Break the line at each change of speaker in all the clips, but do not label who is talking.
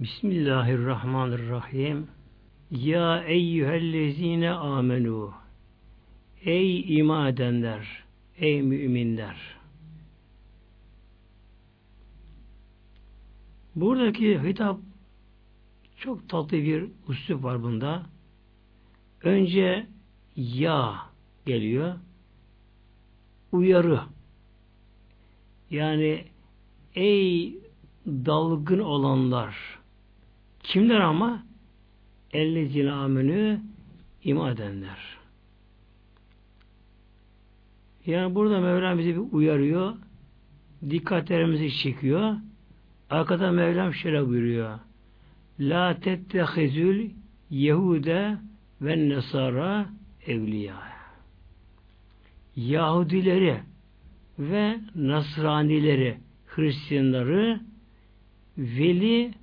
Bismillahirrahmanirrahim. Ya eyyühellezine amenu. Ey iman edenler, ey müminler. Buradaki hitap çok tatlı bir üslup var bunda. Önce ya geliyor. Uyarı. Yani ey dalgın olanlar. Kimler ama? Ellezine amenü iman edenler. Yani burada Mevlam bizi bir uyarıyor. Dikkatlerimizi çekiyor. Arkada Mevlam şöyle buyuruyor. La tettehizül Yehude ve Nesara evliya. Yahudileri ve Nasranileri, Hristiyanları veli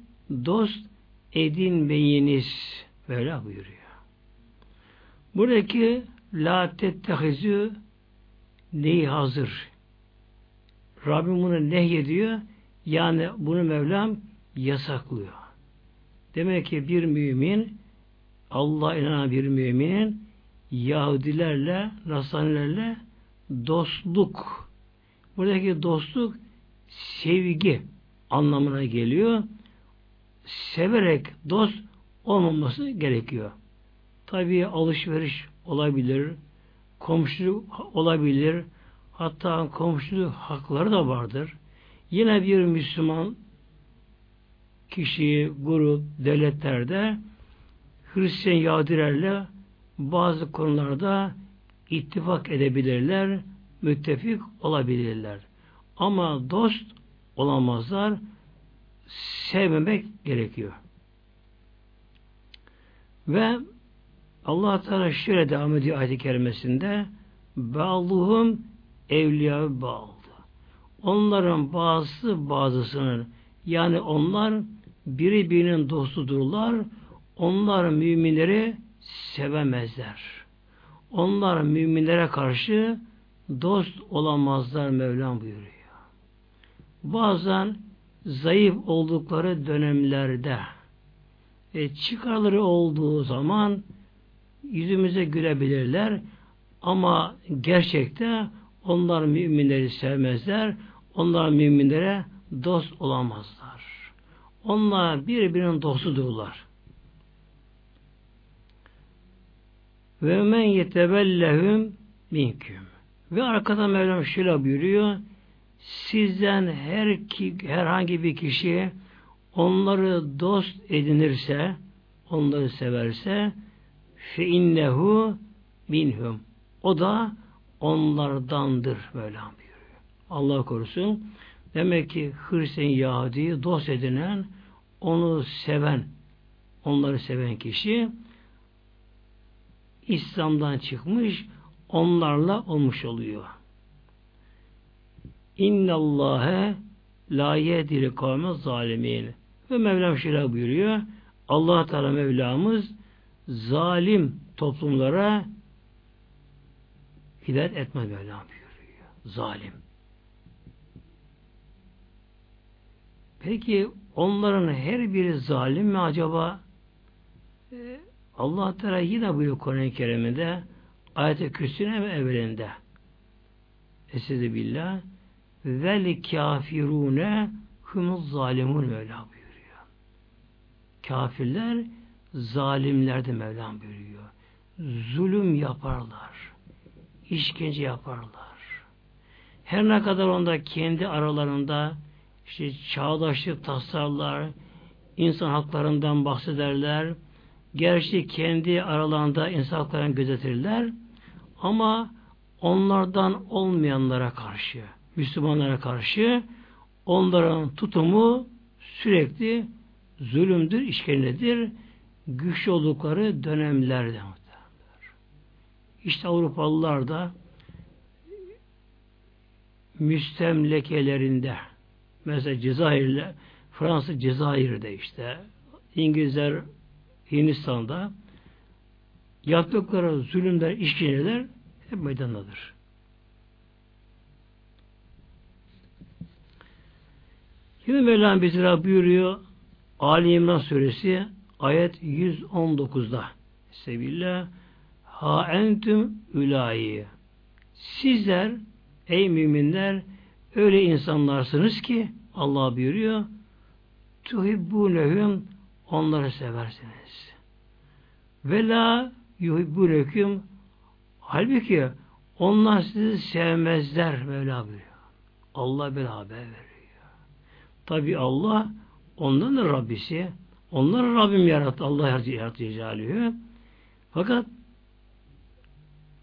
dost edinmeyiniz. Böyle buyuruyor. Buradaki la tettehizü neyi hazır? Rabbim bunu nehyediyor. Yani bunu Mevlam yasaklıyor. Demek ki bir mümin Allah inanan bir müminin Yahudilerle, Nasranilerle dostluk buradaki dostluk sevgi anlamına geliyor. Severek dost olmaması gerekiyor. Tabi alışveriş olabilir, komşuluk olabilir, hatta komşuluk hakları da vardır. Yine bir Müslüman kişi, grup, devletlerde Hristiyan Yahudilerle bazı konularda ittifak edebilirler, müttefik olabilirler. Ama dost olamazlar, sevmemek gerekiyor. Ve Allah Teala şöyle devam ediyor ayet-i kerimesinde Bağluhum evliya bağlı. Onların bazısı bazısının yani onlar biri birinin dostudurlar. Onlar müminleri sevemezler. Onlar müminlere karşı dost olamazlar Mevlam buyuruyor. Bazen zayıf oldukları dönemlerde e, çıkarları olduğu zaman yüzümüze gülebilirler ama gerçekte onlar müminleri sevmezler. Onlar müminlere dost olamazlar. Onlar birbirinin dostudurlar. Ve men yetebellehum minküm. Ve arkada Mevlam şöyle buyuruyor. Sizden her ki, herhangi bir kişi onları dost edinirse, onları severse fe innehu minhum. O da onlardandır Mevlam buyuruyor. Allah korusun. Demek ki Hristiyan Yahudi'yi dost edinen, onu seven, onları seven kişi İslam'dan çıkmış, onlarla olmuş oluyor. İnnallâhe la yediri kavme zalimin. Ve Mevlam şöyle buyuruyor. Allah Teala Mevlamız zalim toplumlara hidayet etmez Mevlam buyuruyor. Zalim. Peki onların her biri zalim mi acaba? Ee, Allah Teala yine buyuruyor Kur'an-ı Kerim'de ayet-i kürsüne ve evvelinde Esedi billah vel kafirune humuz zalimun Mevla buyuruyor. Kafirler zalimlerdi Mevlam buyuruyor. Zulüm yaparlar. işkence yaparlar. Her ne kadar onda kendi aralarında işte çağdaşlık tasarlar, insan haklarından bahsederler, gerçi kendi aralarında insan haklarını gözetirler ama onlardan olmayanlara karşı, Müslümanlara karşı onların tutumu sürekli zulümdür, işkencedir, güçlü oldukları dönemlerde İşte Avrupalılar da müstemlekelerinde mesela Cezayir'le Fransa Cezayir'de işte İngilizler Hindistan'da yaptıkları zulümler, işkenceler hep meydandadır. Şimdi Mevlam bize buyuruyor Ali İmran suresi ayet 119'da Sebillah Ha entüm ülayi Sizler ey müminler öyle insanlarsınız ki Allah buyuruyor tuhibbunehum onları seversiniz. Ve la yuhibbuneküm halbuki onlar sizi sevmezler Mevla buyuruyor. Allah bir haber veriyor. Tabi Allah onların da Rabbisi. Onları Rabbim yarattı. Allah yarattı Celaluhu. Fakat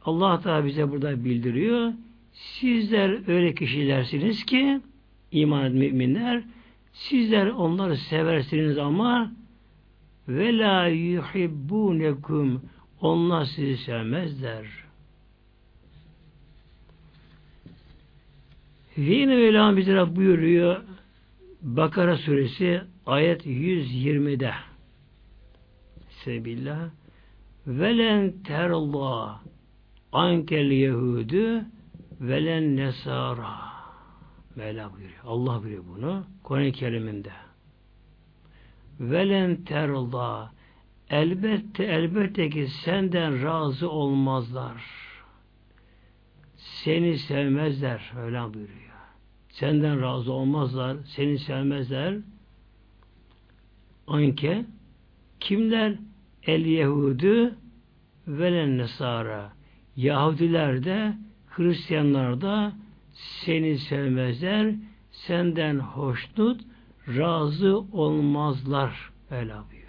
Allah Teala bize burada bildiriyor. Sizler öyle kişilersiniz ki iman eden müminler sizler onları seversiniz ama ve la yuhibbunekum onlar sizi sevmezler. Ve yine Mevlam bize buyuruyor Bakara suresi ayet 120'de Sebillah velen terallah ankel yehudu velen nesara Mevla buyuruyor. Allah buyuruyor bunu. Kur'an-ı Kerim'inde. Velen terallah elbette elbette ki senden razı olmazlar. Seni sevmezler. Öyle buyuruyor. Senden razı olmazlar. Seni sevmezler. Anke kimler? El Yehudu velen Nesara. Yahudiler de Hristiyanlar da seni sevmezler. Senden hoşnut, razı olmazlar. Öyle buyuruyor.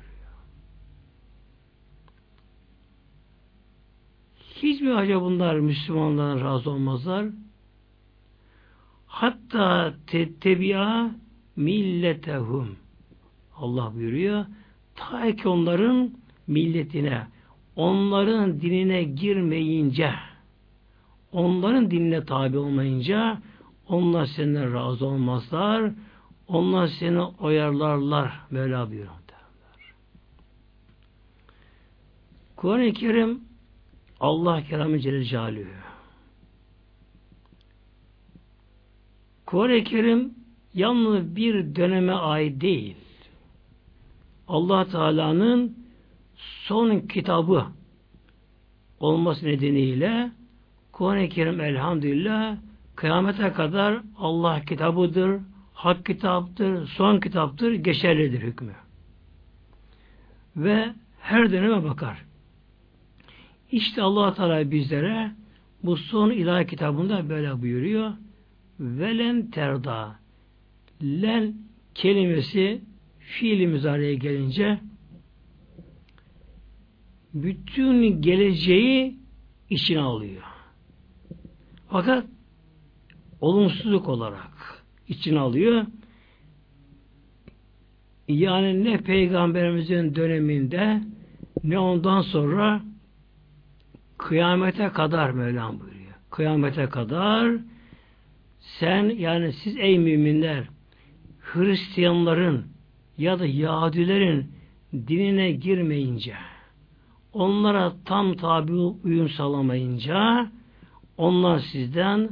Hiç mi acaba bunlar Müslümanlardan razı olmazlar? Hatta tettebi'a milletehum. Allah buyuruyor. Ta ki onların milletine, onların dinine girmeyince, onların dinine tabi olmayınca, onlar senden razı olmazlar, onlar seni oyarlarlar. Mevla buyuruyor. Kur'an-ı Kerim Allah kelamı Celle Celaluhu. Kur'an-ı Kerim yalnız bir döneme ait değil. Allah Teala'nın son kitabı olması nedeniyle Kur'an-ı Kerim elhamdülillah kıyamete kadar Allah kitabıdır, hak kitaptır, son kitaptır, geçerlidir hükmü. Ve her döneme bakar. İşte allah Teala bizlere bu son ilahi kitabında böyle buyuruyor. Velen terda len kelimesi fiili müzareye gelince bütün geleceği içine alıyor. Fakat olumsuzluk olarak içine alıyor. Yani ne peygamberimizin döneminde ne ondan sonra kıyamete kadar Mevlam buyuruyor. Kıyamete kadar sen yani siz ey müminler Hristiyanların ya da Yahudilerin dinine girmeyince onlara tam tabi uyum sağlamayınca onlar sizden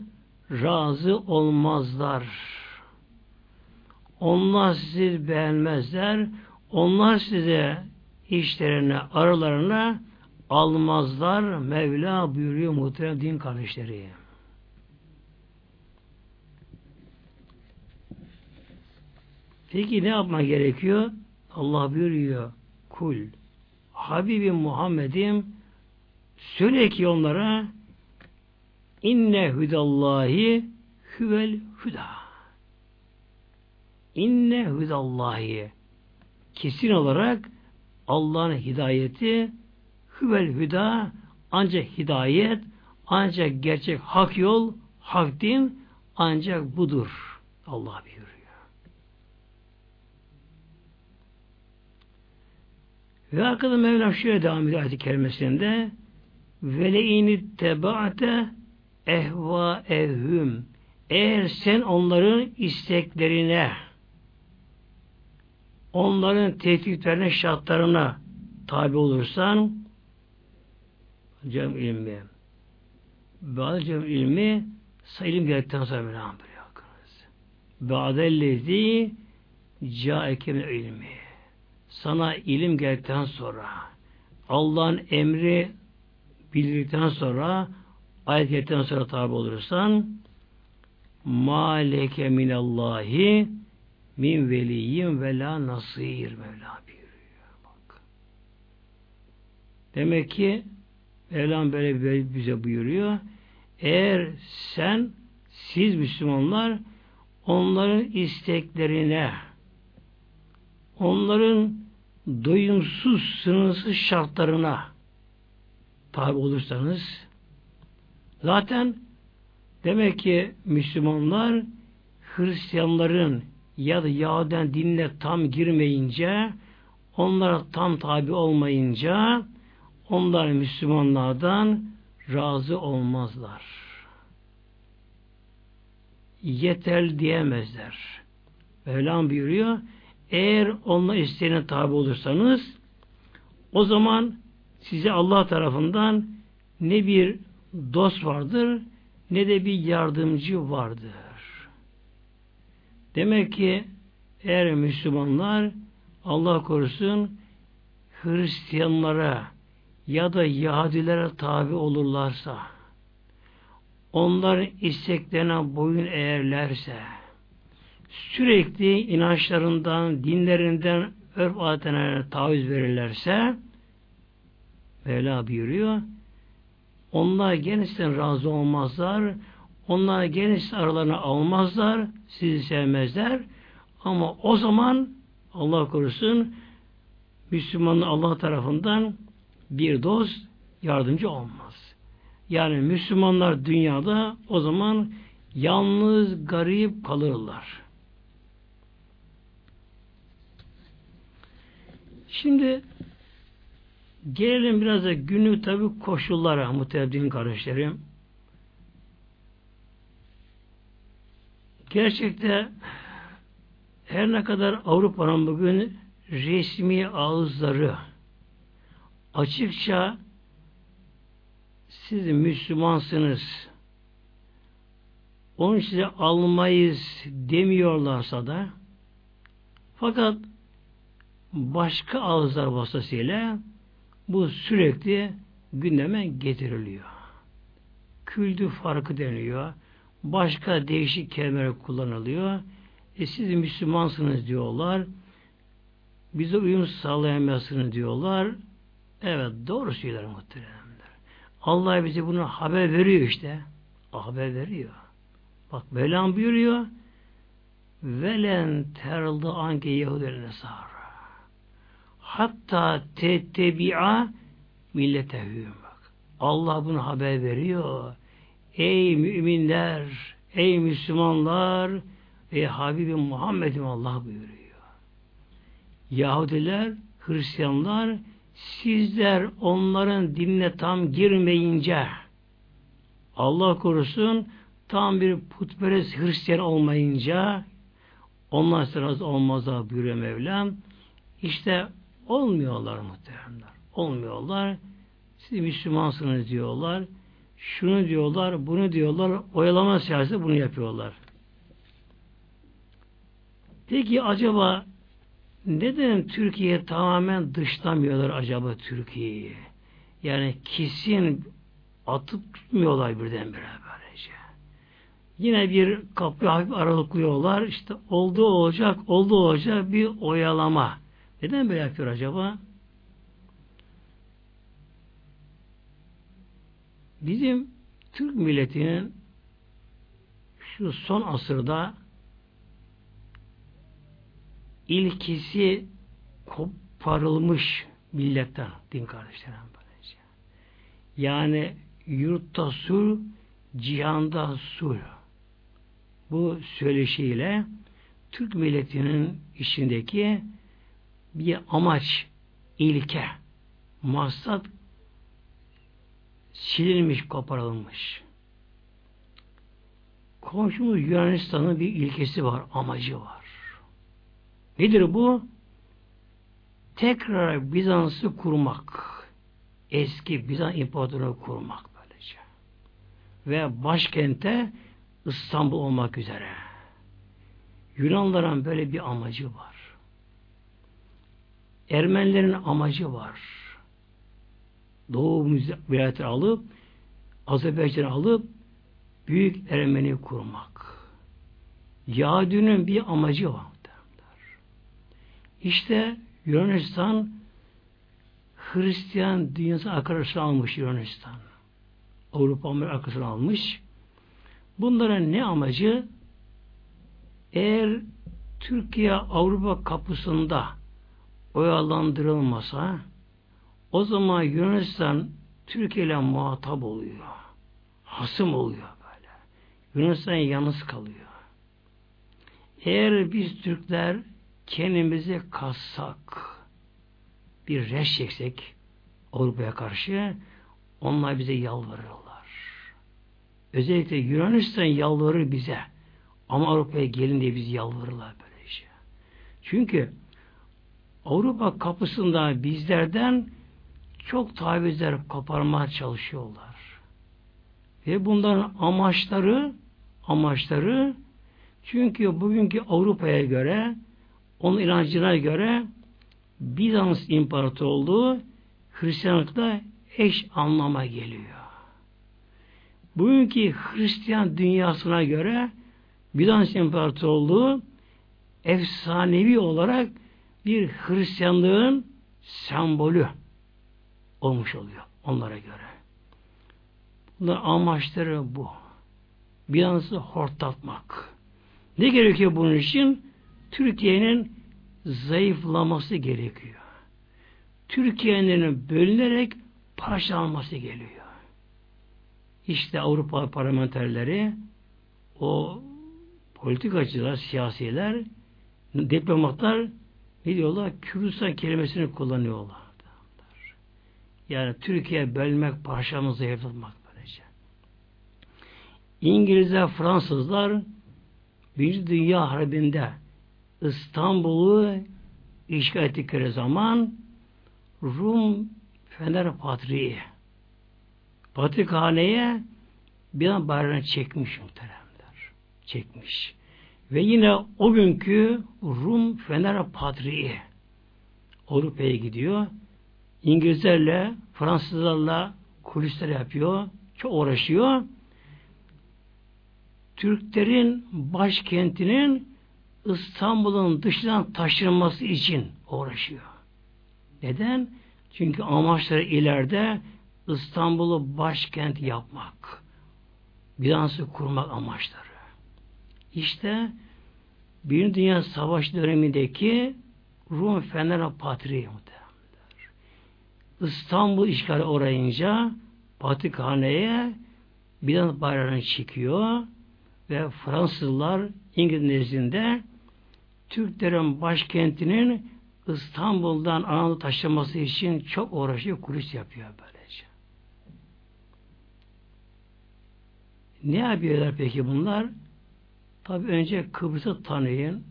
razı olmazlar. Onlar sizi beğenmezler. Onlar size işlerine, aralarına almazlar. Mevla buyuruyor muhterem din kardeşleri. Peki ne yapma gerekiyor? Allah buyuruyor. Kul. Habibim Muhammed'im söyle ki onlara inne hüdallahi hüvel hüda. İnne hüdallahi kesin olarak Allah'ın hidayeti hüvel hüda ancak hidayet ancak gerçek hak yol hak din ancak budur. Allah buyuruyor. Ve arkada Mevlam şöyle devam ediyor ayet-i kerimesinde vele'ini teba'te ehva ehüm eğer sen onların isteklerine onların tehditlerine şartlarına tabi olursan cem ilmi bazı cem ilmi sayılım geldikten sonra Mevlam buyuruyor. Ba'dellezi caeke ilmi sana ilim geldikten sonra Allah'ın emri bildikten sonra ayet geldikten sonra tabi olursan maleke minallahi min veliyyin ve la nasir Mevla buyuruyor. Bak. Demek ki Mevlam böyle bize buyuruyor. Eğer sen siz Müslümanlar onların isteklerine onların doyumsuz, sınırsız şartlarına tabi olursanız zaten demek ki Müslümanlar Hristiyanların ya da Yahuden dinle tam girmeyince onlara tam tabi olmayınca onlar Müslümanlardan razı olmazlar. Yeter diyemezler. Mevlam buyuruyor eğer onlar isteğine tabi olursanız o zaman size Allah tarafından ne bir dost vardır ne de bir yardımcı vardır. Demek ki eğer Müslümanlar Allah korusun Hristiyanlara ya da Yahudilere tabi olurlarsa onların isteklerine boyun eğerlerse sürekli inançlarından, dinlerinden, örf adetlerine taviz verirlerse Mevla buyuruyor onlar genişten razı olmazlar onlar geniş aralarına almazlar sizi sevmezler ama o zaman Allah korusun Müslümanın Allah tarafından bir dost yardımcı olmaz. Yani Müslümanlar dünyada o zaman yalnız garip kalırlar. Şimdi gelelim biraz da günlük tabi koşullara muhtevdin kardeşlerim. Gerçekte her ne kadar Avrupa'nın bugün resmi ağızları açıkça siz Müslümansınız onu size almayız demiyorlarsa da fakat başka ağızlar vasıtasıyla bu sürekli gündeme getiriliyor. Küldü farkı deniyor. Başka değişik kelimeler kullanılıyor. E siz Müslümansınız diyorlar. Bize uyum sağlayamazsınız diyorlar. Evet doğru söyler muhteremler. Allah bize bunu haber veriyor işte. Haber veriyor. Bak Mevlam buyuruyor. Velen terıldı anke Yahudilerine sar. Hatta tettebi'a milletehüm. Allah bunu haber veriyor. Ey müminler, ey Müslümanlar, ey Habibim Muhammed'im Allah buyuruyor. Yahudiler, Hristiyanlar sizler onların dinine tam girmeyince Allah korusun tam bir putperest Hristiyan olmayınca onlar sırası olmazlar buyuruyor Mevlam. İşte olmuyorlar muhteremler. Olmuyorlar. Siz Müslümansınız diyorlar. Şunu diyorlar, bunu diyorlar. Oyalama siyaseti bunu yapıyorlar. Peki acaba neden Türkiye tamamen dışlamıyorlar acaba Türkiye'yi? Yani kesin atıp tutmuyorlar birdenbire böylece. Yine bir kapı hafif aralıklıyorlar. İşte oldu olacak, oldu olacak bir oyalama. Neden böyle yapıyor acaba? Bizim Türk milletinin şu son asırda ilkisi koparılmış milletten din kardeşlerim böylece. Yani yurtta sul, cihanda sul. Bu söyleşiyle Türk milletinin içindeki bir amaç, ilke, maksat silinmiş, koparılmış. Komşumuz Yunanistan'ın bir ilkesi var, amacı var. Nedir bu? Tekrar Bizans'ı kurmak. Eski Bizans İmparatorluğu kurmak böylece. Ve başkente İstanbul olmak üzere. Yunanların böyle bir amacı var. Ermenilerin amacı var. Doğu vilayetleri alıp Azerbaycan'ı alıp Büyük Ermeni kurmak. Yahudinin bir amacı var. İşte Yunanistan Hristiyan dünyası arkadaşını almış Yunanistan. Avrupa arkasını almış. Bunların ne amacı? Eğer Türkiye Avrupa kapısında oyalandırılmasa o zaman Yunanistan Türkiye ile muhatap oluyor. Hasım oluyor böyle. Yunanistan yalnız kalıyor. Eğer biz Türkler kendimizi kassak, bir reş çeksek Avrupa'ya karşı onlar bize yalvarırlar. Özellikle Yunanistan yalvarır bize. Ama Avrupa'ya gelin diye bizi yalvarırlar böylece. Çünkü Avrupa kapısında bizlerden çok tavizler koparmaya çalışıyorlar. Ve bunların amaçları amaçları çünkü bugünkü Avrupa'ya göre onun inancına göre Bizans İmparatorluğu Hristiyanlıkla eş anlama geliyor. Bugünkü Hristiyan dünyasına göre Bizans İmparatorluğu efsanevi olarak bir Hristiyanlığın sembolü olmuş oluyor onlara göre. Bunların amaçları bu. Bizans'ı hortlatmak. Ne gerekiyor bunun için? Türkiye'nin zayıflaması gerekiyor. Türkiye'nin bölünerek parçalanması geliyor. İşte Avrupa parlamenterleri o politikacılar, siyasiler, diplomatlar ne diyorlar? Kürdistan kelimesini kullanıyorlar. Yani Türkiye bölmek, parçalamak, zayıflatmak böylece. İngilizler, Fransızlar bir dünya harbinde İstanbul'u işgal ettikleri zaman Rum Fener Patriği Patrikhaneye bir an bayrağını çekmiş muhteremler. Çekmiş. Ve yine o günkü Rum Fener Patriği Avrupa'ya gidiyor. İngilizlerle, Fransızlarla kulisler yapıyor. Çok uğraşıyor. Türklerin başkentinin İstanbul'un dışından taşınması için uğraşıyor. Neden? Çünkü amaçları ileride İstanbul'u başkent yapmak. Bizans'ı kurmak amaçları. İşte Birinci Dünya Savaşı dönemindeki Rum Fener Patriği İstanbul işgali uğrayınca Patrikhane'ye Bizans bayrağını çekiyor ve Fransızlar İngiliz nezdinde Türklerin başkentinin İstanbul'dan Anadolu taşıması için çok uğraşıyor, kulis yapıyor böylece. Ne yapıyorlar peki bunlar? Tabi önce Kıbrıs'ı tanıyın,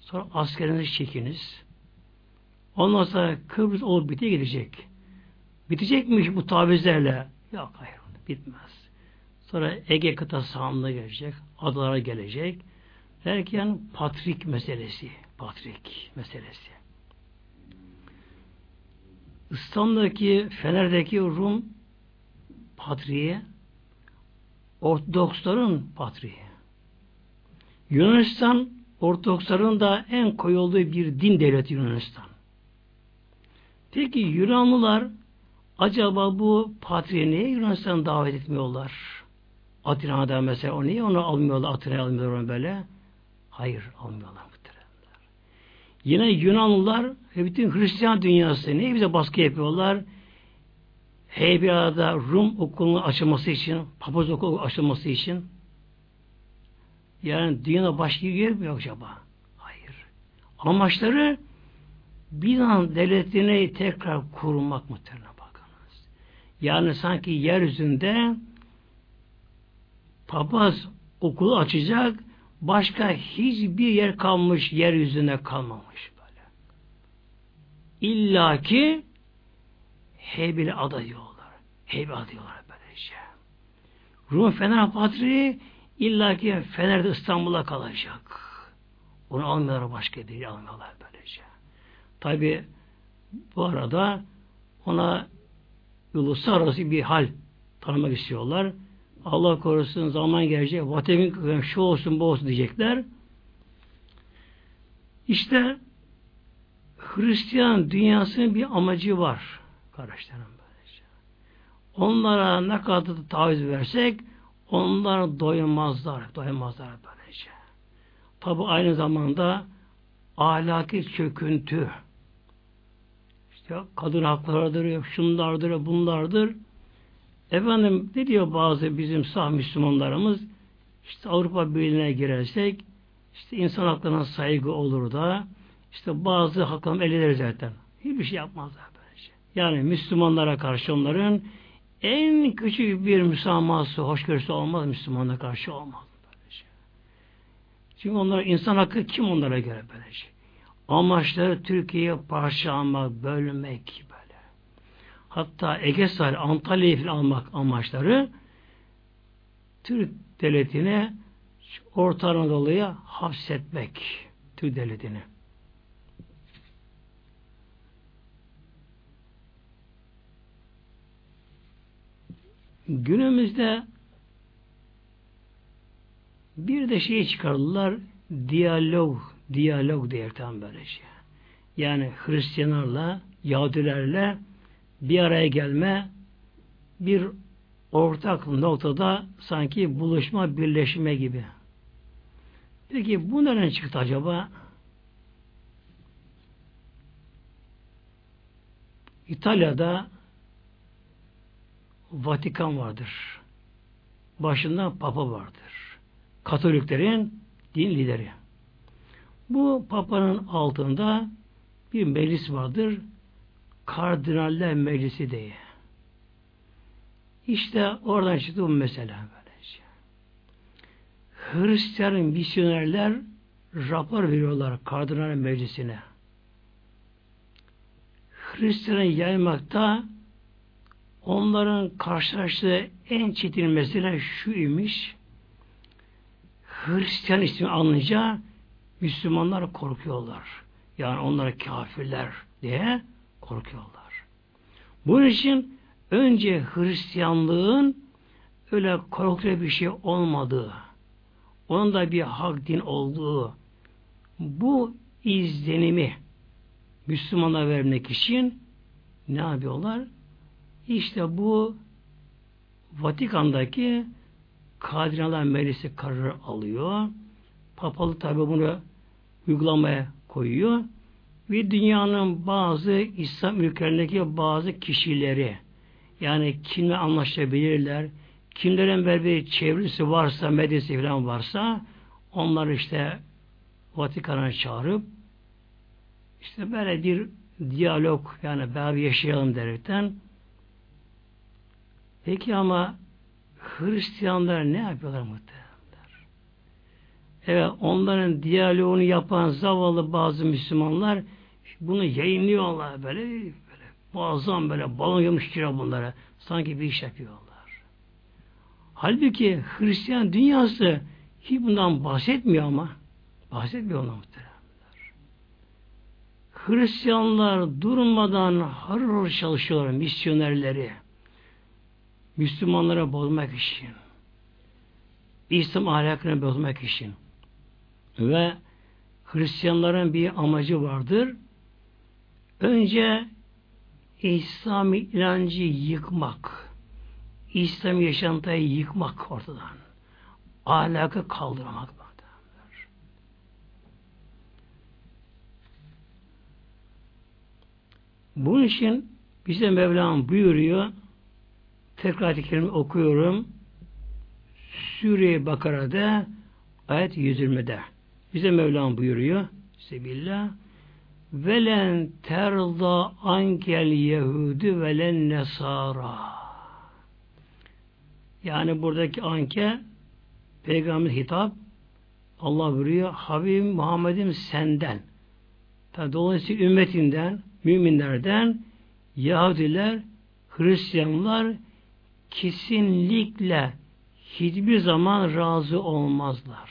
sonra askerinizi çekiniz. Ondan sonra Kıbrıs olup bite gidecek. Bitecekmiş bu tavizlerle. Yok hayır, bitmez. Sonra Ege kıtası sahanlığı gelecek, adalara gelecek. Derken Patrik meselesi. Patrik meselesi. İstanbul'daki Fener'deki Rum patriği Ortodoksların patriği. Yunanistan Ortodoksların da en koyu olduğu bir din devleti Yunanistan. Peki Yunanlılar acaba bu patriği niye Yunanistan davet etmiyorlar? Atina'da mesela o niye onu almıyorlar, Atina'ya almıyorlar onu böyle? Hayır, almıyorlar muhteremler. Yine Yunanlılar ve bütün Hristiyan dünyası niye bize baskı yapıyorlar? Heybiya'da Rum okulunun açılması için, papaz okulu açılması için yani dünyada başka yer mi yok acaba? Hayır. Amaçları Bizans devletini tekrar kurmak muhtemelen bakınız. Yani sanki yeryüzünde papaz okulu açacak başka hiçbir yer kalmış yeryüzüne kalmamış böyle. İlla ki Heybeli ada diyorlar. Heybeli ada diyorlar böylece. Rum Fener Patriği illa ki Fener'de İstanbul'a kalacak. Onu almıyorlar başka değil almıyorlar böylece. Tabi bu arada ona uluslararası bir hal tanımak istiyorlar. Allah korusun zaman gelecek, Vatikan şu olsun bu olsun diyecekler. İşte Hristiyan dünyasının bir amacı var kardeşlerim. Böylece. Onlara ne kadar da taviz versek onlar doymazlar, doymazlar böylece. Tabi aynı zamanda ahlaki çöküntü, işte kadın haklarıdır, şunlardır, bunlardır. Efendim ne diyor bazı bizim sağ Müslümanlarımız işte Avrupa Birliği'ne girersek işte insan haklarına saygı olur da işte bazı haklarını el zaten. Hiçbir şey yapmazlar böylece. Yani Müslümanlara karşı onların en küçük bir müsamahası, hoşgörüsü olmaz Müslümanlara karşı olmaz. Böylece. Çünkü onlar insan hakkı kim onlara göre böylece. Amaçları Türkiye'ye parçalamak, bölmek böyle. Hatta Ege sahil, Antalya'yı almak amaçları Türk devletine Orta Anadolu'ya hapsetmek Türk devletini. Günümüzde bir de şey çıkardılar diyalog, diyalog diye tam böyle şey. Yani Hristiyanlarla, Yahudilerle bir araya gelme bir ortak noktada sanki buluşma, birleşme gibi. Peki bu nereden çıktı acaba? İtalya'da Vatikan vardır. Başında Papa vardır. Katoliklerin din lideri. Bu Papa'nın altında bir meclis vardır. Kardinaller Meclisi diye. İşte oradan çıktı bu mesele böylece. Hristiyan misyonerler rapor veriyorlar Kardinal Meclisi'ne. Hristiyan'ı yaymakta onların karşılaştığı en çetin mesele şu imiş. Hristiyan ismi alınca Müslümanlar korkuyorlar. Yani onlara kafirler diye korkuyorlar. Bunun için önce Hristiyanlığın öyle korkuya bir şey olmadığı, onun da bir hak din olduğu, bu izlenimi Müslümana vermek için ne yapıyorlar? İşte bu Vatikan'daki Kardinalar Meclisi kararı alıyor. Papalı tabi bunu uygulamaya koyuyor. Ve dünyanın bazı İslam ülkelerindeki bazı kişileri yani kimle anlaşabilirler, kimlerin bir çevresi varsa, medyası falan varsa onlar işte Vatikan'a çağırıp işte böyle bir diyalog yani beraber yaşayalım derekten peki ama Hristiyanlar ne yapıyorlar muhtemelenler? Evet onların diyaloğunu yapan zavallı bazı Müslümanlar bunu yayınlıyorlar böyle, böyle muazzam böyle balon gibi bunlara. Sanki bir iş yapıyorlar. Halbuki Hristiyan dünyası hiç bundan bahsetmiyor ama bahsetmiyor ona muhteremler. Hristiyanlar durmadan harır çalışıyorlar misyonerleri. Müslümanlara bozmak için. İslam ahlakını bozmak için. Ve Hristiyanların bir amacı vardır. Önce İslami inancı yıkmak. İslam yaşantıyı yıkmak ortadan. Ahlakı kaldırmak. Bunun için bize Mevlam buyuruyor tekrar ayet okuyorum. Sure-i Bakara'da ayet 120'de bize Mevlam buyuruyor. Sebillah Velen terda ankel yehudi velen nesara. Yani buradaki anke peygamber hitap Allah buyuruyor. Habibim Muhammed'im senden. Tabi dolayısıyla ümmetinden müminlerden Yahudiler Hristiyanlar kesinlikle hiçbir zaman razı olmazlar.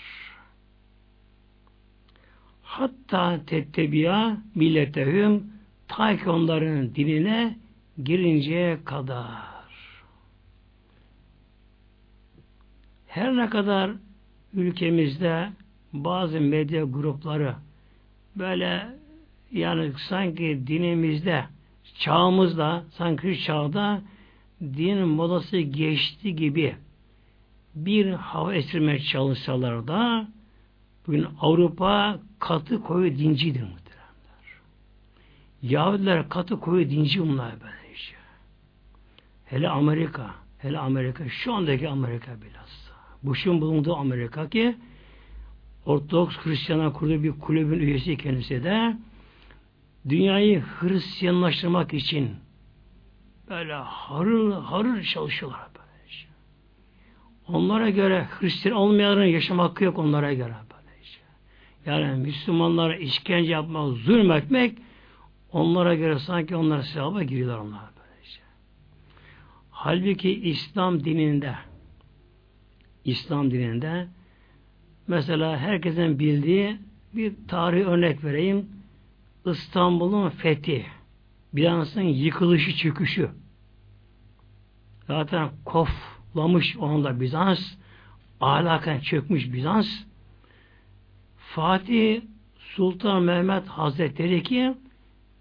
Hatta tettebiya milletehüm Ta ki onların dinine girinceye kadar. Her ne kadar ülkemizde bazı medya grupları böyle yani sanki dinimizde çağımızda sanki çağda din modası geçti gibi bir hava esirmeye çalışsalar da bugün Avrupa katı koyu dincidir muhteremler. Yahudiler katı koyu dinci bunlar böyle. Hele Amerika, hele Amerika, şu andaki Amerika bilhassa. Bush'un bulunduğu Amerika ki Ortodoks Hristiyanlar kurduğu bir kulübün üyesi kendisi de dünyayı Hristiyanlaştırmak için böyle harıl harıl çalışıyorlar böylece. Onlara göre Hristiyan olmayanların yaşam hakkı yok onlara göre böylece. Yani Müslümanlara işkence yapmak, zulmetmek onlara göre sanki onlar sevaba giriyorlar onlar böylece. Halbuki İslam dininde İslam dininde mesela herkesin bildiği bir tarih örnek vereyim. İstanbul'un fethi, Bizans'ın yıkılışı, çöküşü. Zaten koflamış onda Bizans, ahlaken çökmüş Bizans. Fatih Sultan Mehmet Hazretleri ki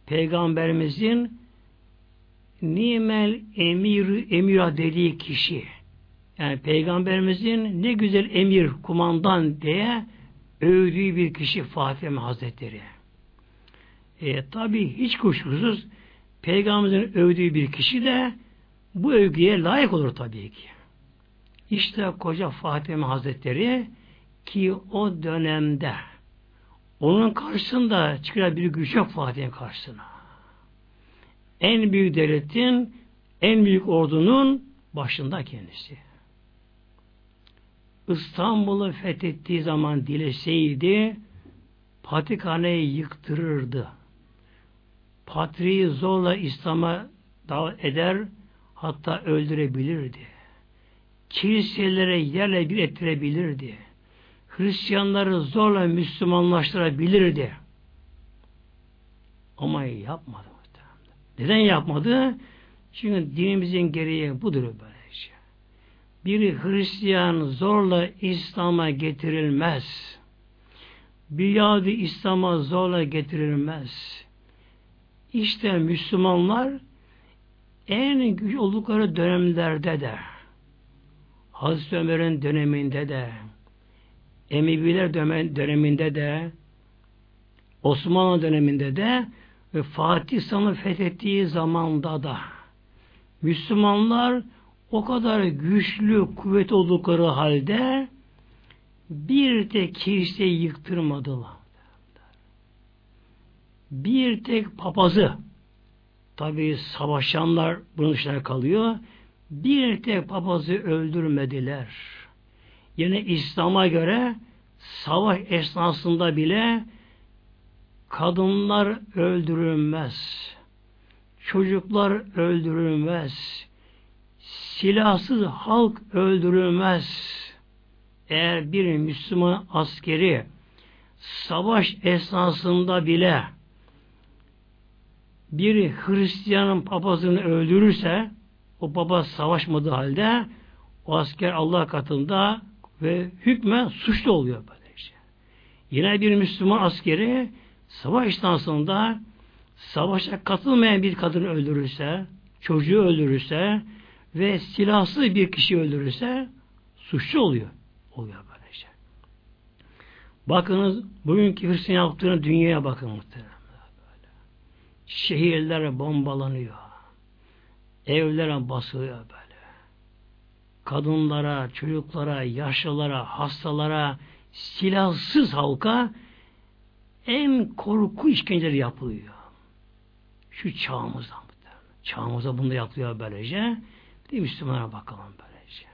Peygamberimizin Nimel emir emira dediği kişi yani Peygamberimizin ne güzel emir kumandan diye övdüğü bir kişi Fatih Hazretleri. E, tabi hiç kuşkusuz Peygamberimizin övdüğü bir kişi de bu övgüye layık olur tabii ki. İşte koca Fatime Hazretleri ki o dönemde onun karşısında çıkan bir güç yok Fatih'in karşısına. En büyük devletin, en büyük ordunun başında kendisi. İstanbul'u fethettiği zaman dileseydi Patrikhaneyi yıktırırdı. Patriği zorla İslam'a davet eder, hatta öldürebilirdi. Kiliselere yerle bir ettirebilirdi. Hristiyanları zorla Müslümanlaştırabilirdi. Ama yapmadı. Neden yapmadı? Çünkü dinimizin gereği budur böylece. Bir Hristiyan zorla İslam'a getirilmez. Bir Yahudi İslam'a zorla getirilmez. İşte Müslümanlar en güç oldukları dönemlerde de Hazreti Ömer'in döneminde de Emeviler döneminde de Osmanlı döneminde de ve Fatih İslam'ı fethettiği zamanda da Müslümanlar o kadar güçlü, kuvvet oldukları halde bir tek kiliseyi yıktırmadılar. Bir tek papazı tabi savaşanlar bunun dışına kalıyor. Bir tek papazı öldürmediler. Yine İslam'a göre savaş esnasında bile kadınlar öldürülmez. Çocuklar öldürülmez. Silahsız halk öldürülmez. Eğer bir Müslüman askeri savaş esnasında bile bir Hristiyanın papazını öldürürse o papaz savaşmadığı halde o asker Allah katında ve hükme suçlu oluyor böylece. Yine bir Müslüman askeri savaş esnasında savaşa katılmayan bir kadını öldürürse, çocuğu öldürürse ve silahsız bir kişi öldürürse suçlu oluyor. Oluyor böylece. Bakınız bugünkü Hristiyan yaptığını dünyaya bakın muhtemelen. Şehirler bombalanıyor. Evlere basılıyor böyle. Kadınlara, çocuklara, yaşlılara, hastalara, silahsız halka en korku işkenceleri yapılıyor. Şu çağımızda çağımızda bunu yapılıyor böylece. Bir Müslümana bakalım böylece.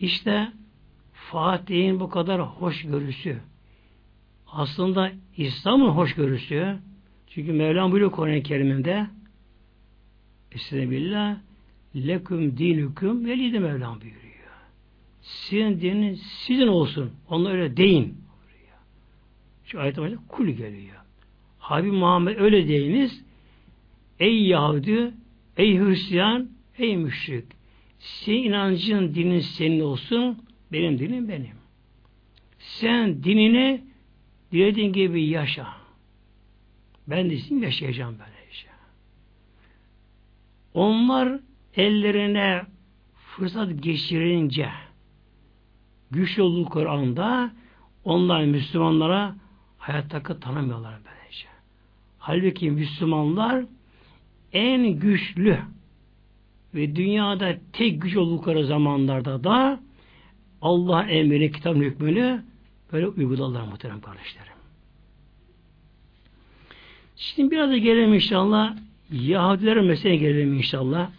İşte Fatih'in bu kadar hoşgörüsü aslında İslam'ın hoşgörüsü çünkü Mevlam buyuruyor Kur'an-ı Kerim'inde Estağfirullah leküm dinüküm velide Mevlam buyuruyor. Sizin dininiz sizin olsun. Onlar öyle deyin. Şu ayet başında kul geliyor. Habib Muhammed öyle deyiniz. Ey Yahudi, ey Hristiyan, ey müşrik. Senin inancın, dinin senin olsun, benim dinim benim. Sen dinini dilediğin gibi yaşa. Ben de sizin yaşayacağım böylece. Onlar ellerine fırsat geçirince güçlü oldukları anda onlar Müslümanlara hayattaki tanımıyorlar böylece. Halbuki Müslümanlar en güçlü ve dünyada tek güç oldukları zamanlarda da Allah emrini, kitabın hükmünü böyle uyguladılar muhterem kardeşlerim. Şimdi biraz da gelelim inşallah Yahudilere meseleye gelelim inşallah.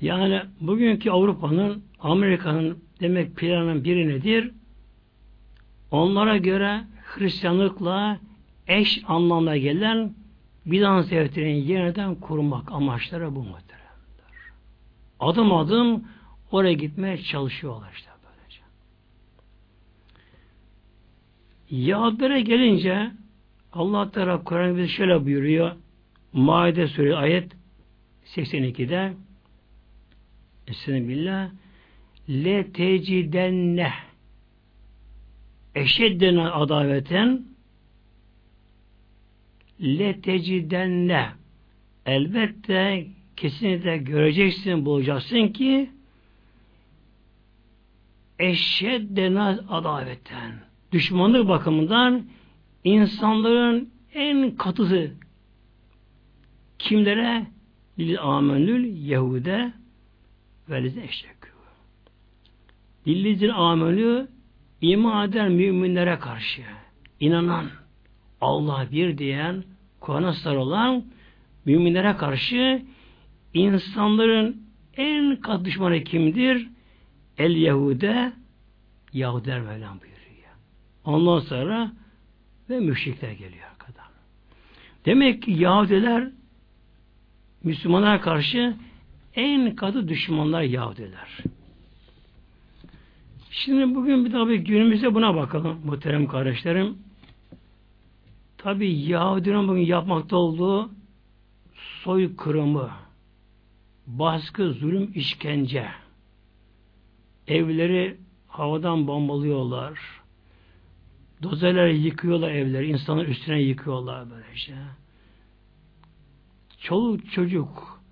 Yani bugünkü Avrupa'nın, Amerika'nın demek planının biri nedir? Onlara göre Hristiyanlıkla eş anlamda gelen Bizans devletinin yeniden kurmak amaçları bu muhteremdir. Adım adım oraya gitmeye çalışıyorlar işte böylece. Yahudilere gelince Allah Teala Kur'an bize şöyle buyuruyor. Maide Suresi ayet 82'de Estağfirullah le tecidenne eşeddene adaveten le tecidenne elbette kesinlikle göreceksin, bulacaksın ki eşeddene adavetten düşmanlık bakımından insanların en katısı kimlere? Lil amenül Yahude Velize eşekû. Dillizil amelü iman eden müminlere karşı inanan, Allah bir diyen, Kur'an'a sarılan müminlere karşı insanların en kat düşmanı kimdir? El Yahude Yahudiler Mevlam buyuruyor. Ondan sonra ve müşrikler geliyor arkadan. Demek ki Yahudiler Müslümanlara karşı en katı düşmanlar Yahudiler. Şimdi bugün bir tabi günümüzde buna bakalım muhterem kardeşlerim. Tabi Yahudilerin bugün yapmakta olduğu soykırımı, baskı, zulüm, işkence, evleri havadan bombalıyorlar, dozerler yıkıyorlar evleri, insanlar üstüne yıkıyorlar böylece. Çoluk çocuk,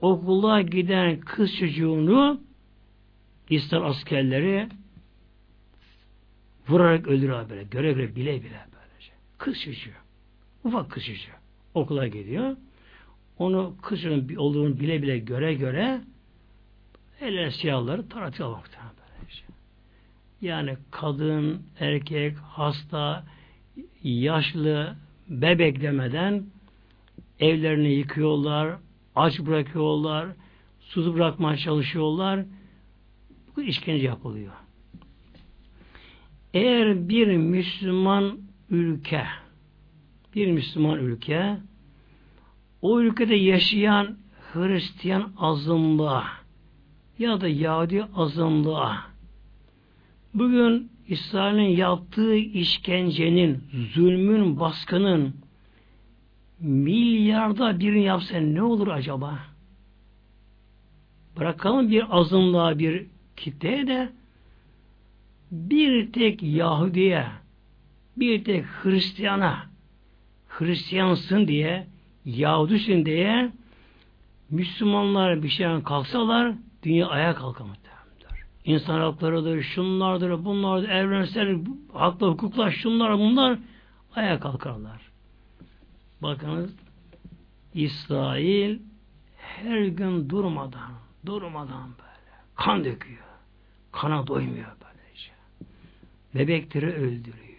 okula giden kız çocuğunu İslam askerleri vurarak öldürüyor böyle. Göre göre bile bile böylece. Kız çocuğu. Ufak kız çocuğu. Okula gidiyor. Onu kız çocuğun olduğunu bile bile göre göre eller siyahları taratıyor muhtemelen böylece. Yani kadın, erkek, hasta, yaşlı, bebek demeden evlerini yıkıyorlar, aç bırakıyorlar, susuz bırakmaya çalışıyorlar. Bu işkence yapılıyor. Eğer bir Müslüman ülke bir Müslüman ülke o ülkede yaşayan Hristiyan azınlığa ya da Yahudi azınlığa bugün İsrail'in yaptığı işkencenin, zulmün, baskının milyarda birini yapsa ne olur acaba? Bırakalım bir azınlığa bir kitleye de bir tek Yahudiye bir tek Hristiyana Hristiyansın diye Yahudisin diye Müslümanlar bir şeyden kalksalar dünya ayağa kalkamaz. İnsan haklarıdır, şunlardır, bunlardır, evrensel haklar, hukuklar, şunlar, bunlar ayağa kalkarlar. Bakınız İsrail her gün durmadan durmadan böyle kan döküyor. Kana doymuyor böylece. Bebekleri öldürüyor.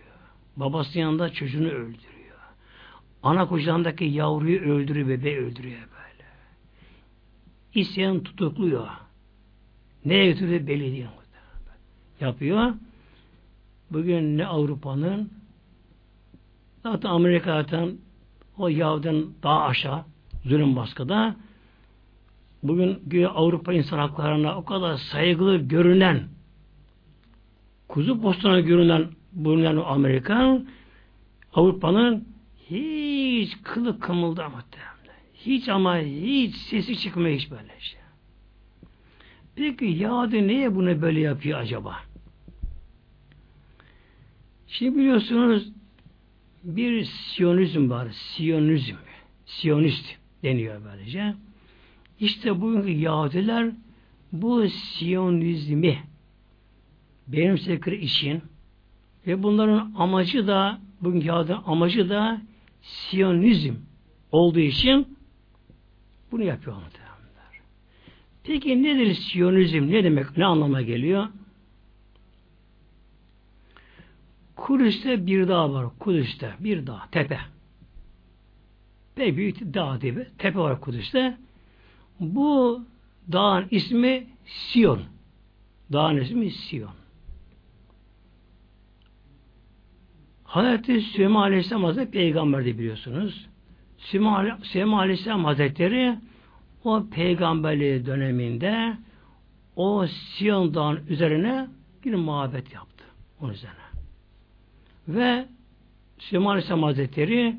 Babası yanında çocuğunu öldürüyor. Ana kucağındaki yavruyu öldürüyor, bebeği öldürüyor böyle. İsyan tutukluyor. Nereye götürüyor belli değil. Yapıyor. Bugün ne Avrupa'nın zaten Amerika'dan o Yahudinin daha aşağı zulüm baskıda bugün Avrupa insan haklarına o kadar saygılı görünen kuzu postuna görünen bulunan Amerikan Avrupa'nın hiç kılı kımıldamadı. Hiç ama hiç sesi çıkmıyor hiç böyle şey. Peki Yahudi niye bunu böyle yapıyor acaba? Şimdi biliyorsunuz bir Siyonizm var. Siyonizm. Siyonist deniyor böylece. İşte bugünkü Yahudiler bu Siyonizmi benimsedikleri için ve bunların amacı da bugün Yahudilerin amacı da Siyonizm olduğu için bunu yapıyorlar. Peki nedir Siyonizm? Ne demek? Ne anlama geliyor? Kudüs'te bir dağ var. Kudüs'te bir dağ, tepe. Pek büyük dağ gibi tepe var Kudüs'te. Bu dağın ismi Siyon. Dağın ismi Siyon. Hazreti Süleyman Aleyhisselam Hazretleri peygamberdi biliyorsunuz. Süleyman Aleyhisselam Hazretleri o peygamberliği döneminde o Siyon Dağı'nın üzerine bir mabet yaptı. Onun üzerine. Ve Süleyman Aleyhisselam Hazretleri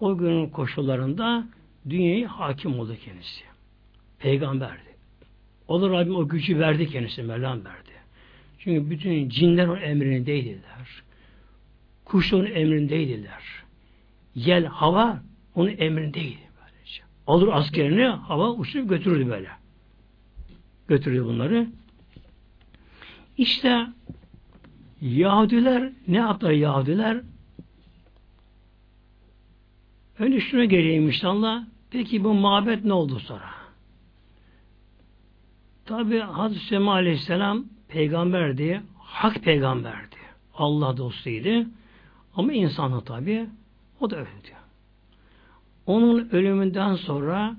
o günün koşullarında dünyayı hakim oldu kendisi. Peygamberdi. Olur Rabbim o gücü verdi kendisi, Mevlam verdi. Çünkü bütün cinler onun emrindeydiler. Kuşlar onun emrindeydiler. Yel, hava onun emrindeydi. Böylece. Alır askerini hava uçurup götürürdü böyle. Götürürdü bunları. İşte Yahudiler ne yaptılar Yahudiler? Önce şuna geleyim inşallah. Peki bu mabet ne oldu sonra? Tabi Hazreti Süleyman Aleyhisselam peygamberdi, hak peygamberdi. Allah dostuydu. Ama insanı tabi o da öldü. Onun ölümünden sonra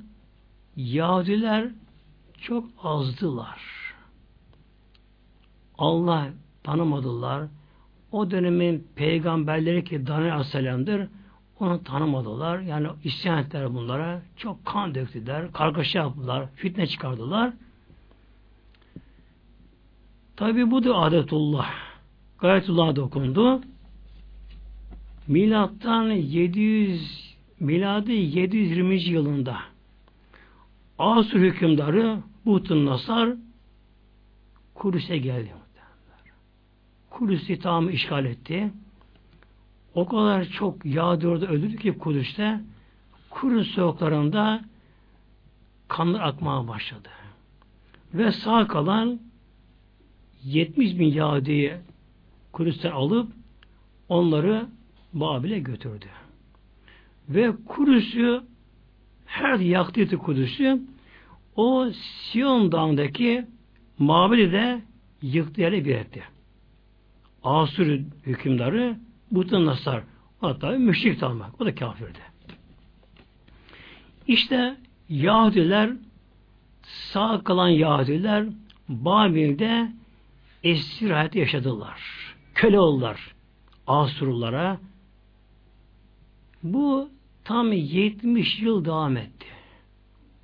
Yahudiler çok azdılar. Allah tanımadılar. O dönemin peygamberleri ki Daniel Aleyhisselam'dır onu tanımadılar. Yani isyan ettiler bunlara. Çok kan döktüler. Kargaşa yaptılar. Fitne çıkardılar. Tabi bu da adetullah. Gayetullah dokundu. Milattan 700 miladi 720 yılında Asur hükümdarı Buhtun Nasar Kudüs'e geldi. Kudüs'ü tamamı işgal etti. O kadar çok yağdı orada öldürdü ki Kudüs'te Kudüs sokaklarında kanlar akmaya başladı. Ve sağ kalan 70 bin Yahudi'yi Kudüs'ten alıp onları Babil'e götürdü. Ve Kudüs'ü her yaktıydı Kudüs'ü o Siyon Dağı'ndaki mabedi de yıktı yere bir etti. Asur hükümdarı Butun Nasar hatta müşrik almak. O da kafirdi. İşte Yahudiler sağ kalan Yahudiler Babil'de esir hayatı yaşadılar. Köle oldular. Asurlulara. Bu tam 70 yıl devam etti.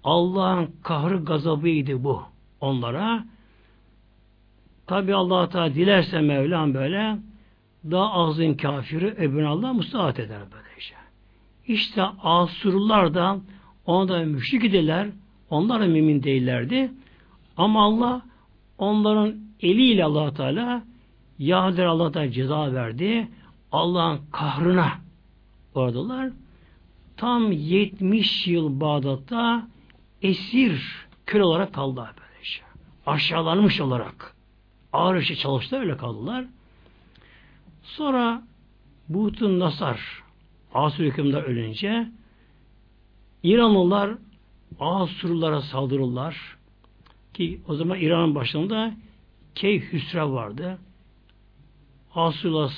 Allah'ın kahrı gazabıydı bu onlara. Tabi Allah Teala dilerse Mevlam böyle daha azın kafiri öbürüne Allah musaat eder böyle işte. İşte Asurlular da ona da müşrik idiler. Onlar da mümin değillerdi. Ama Allah onların eliyle allah Teala Yahudiler allah Teala ceza verdi. Allah'ın kahrına oradalar. Tam 70 yıl Bağdat'ta esir köle olarak kaldılar böylece. Aşağılanmış olarak. Ağır işi çalıştı öyle kaldılar. Sonra Buhtun Nasar Asur hükümdar ölünce İranlılar Asurlulara saldırırlar. Ki o zaman İran'ın başında Key Hüsrev vardı. Asurlulara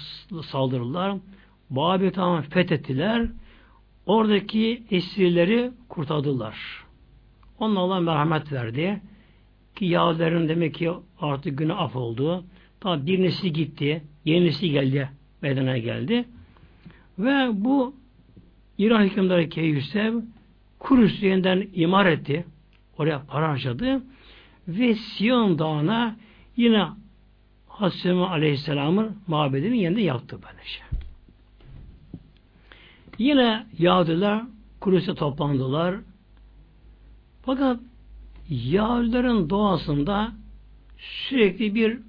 saldırırlar. Babil'i tamamen fethettiler. Oradaki esirleri kurtardılar. Onunla Allah merhamet verdi. Ki Yahudilerin demek ki artık günü af oldu. Tabi bir nesil gitti. Yeni nesil geldi. Meydana geldi. Ve bu İran hükümdarı Keyyüsev Kudüs'ü yeniden imar etti. oraya para harcadı ve Siyon Dağı'na yine Hazreti Aleyhisselam'ın mabedinin yanında yaptı böyle şey. Yine Yahudiler Kudüs'e toplandılar. Fakat Yahudilerin doğasında sürekli bir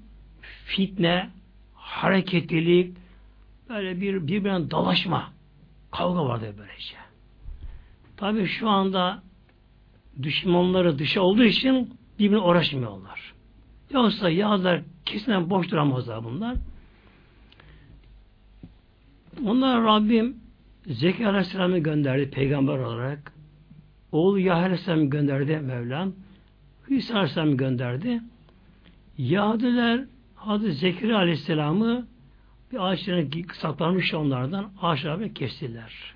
fitne, hareketlilik, böyle bir birbirine dalaşma, kavga vardı böylece. Tabi şu anda düşmanları dışı olduğu için birbirine uğraşmıyorlar. Yoksa Yahudiler kesin boş duramazlar bunlar. Onlar Rabbim Zekeriya Aleyhisselam'ı gönderdi peygamber olarak. Oğlu Yahya Aleyhisselam'ı gönderdi Mevlam. İsa Aleyhisselam'ı gönderdi. Yahudiler Hazreti Zekeriya Aleyhisselam'ı bir ağaçlarına saklanmış onlardan ağaçlarına kestiler.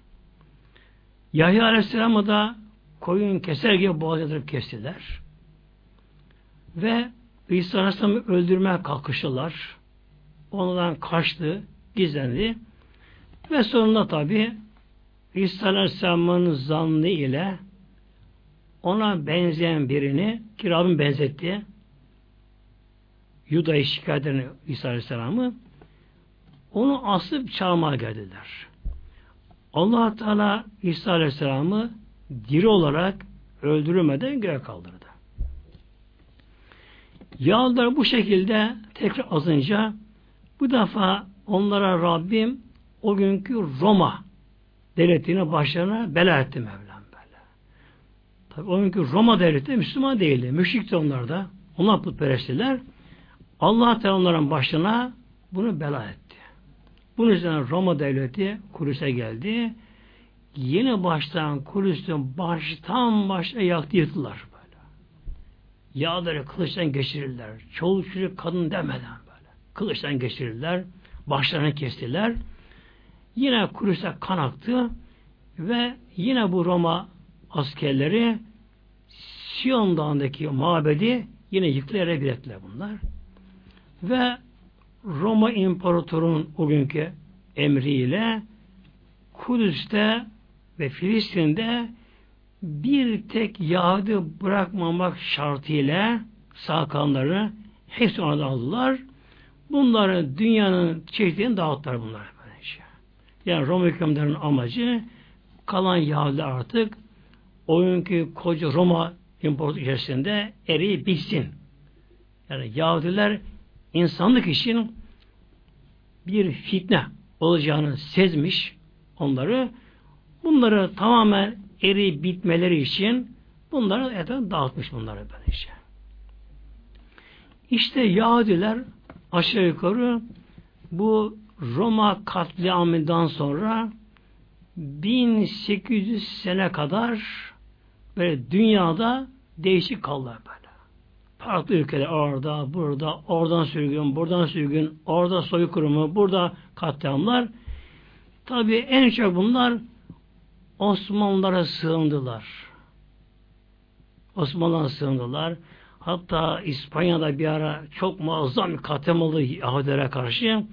Yahya Aleyhisselam'ı da koyun keser gibi boğaz yatırıp kestiler. Ve İsa Aleyhisselam'ı öldürmeye kalkıştılar. Ondan kaçtı, gizlendi. Ve sonunda tabi İsa Aleyhisselam'ın zannı ile ona benzeyen birini ki Rabbim benzetti Yuda'yı şikayet eden İsa Aleyhisselam'ı onu asıp çağırmaya geldiler. allah Teala İsa Aleyhisselam'ı diri olarak öldürmeden göğe kaldırdı. Yağlılar bu şekilde tekrar azınca bu defa onlara Rabbim o günkü Roma devletine başlarına bela etti Mevlam böyle. Tabi o günkü Roma devleti Müslüman değildi. Müşrikti onlar da. Onlar putperesttiler. Allah Teala onların başına bunu bela etti. Bunun üzerine Roma devleti Kudüs'e geldi. Yeni baştan Kudüs'ün baştan başa yaktı yıktılar böyle. Yağları kılıçtan geçirirler. Çoluk çocuk kadın demeden böyle. Kılıçtan geçirirler. Başlarını kestiler. Yine Kudüs'e kan aktı ve yine bu Roma askerleri Siyon Dağı'ndaki mabedi yine yıkılarak ettiler bunlar. Ve Roma İmparatorun o günkü emriyle Kudüs'te ve Filistin'de bir tek Yahudi bırakmamak şartıyla sağ kalanları hepsi aldılar. Bunları dünyanın çeşitlerini dağıttılar bunlar. Yani Roma hükümdarının amacı kalan Yahudi artık o günkü koca Roma İmparatorluğu içerisinde eriyi bitsin. Yani Yahudiler insanlık için bir fitne olacağını sezmiş onları. Bunları tamamen eri bitmeleri için bunları etrafına dağıtmış bunları böylece. İşte Yahudiler aşağı yukarı bu Roma katliamından sonra 1800 sene kadar böyle dünyada değişik kaldılar böyle. Farklı ülkeler orada, burada, oradan sürgün, buradan sürgün, orada soykırımı, burada katliamlar. Tabi en çok bunlar Osmanlılara sığındılar. Osmanlılara sığındılar. Hatta İspanya'da bir ara çok muazzam katliam oldu Yahudilere karşı.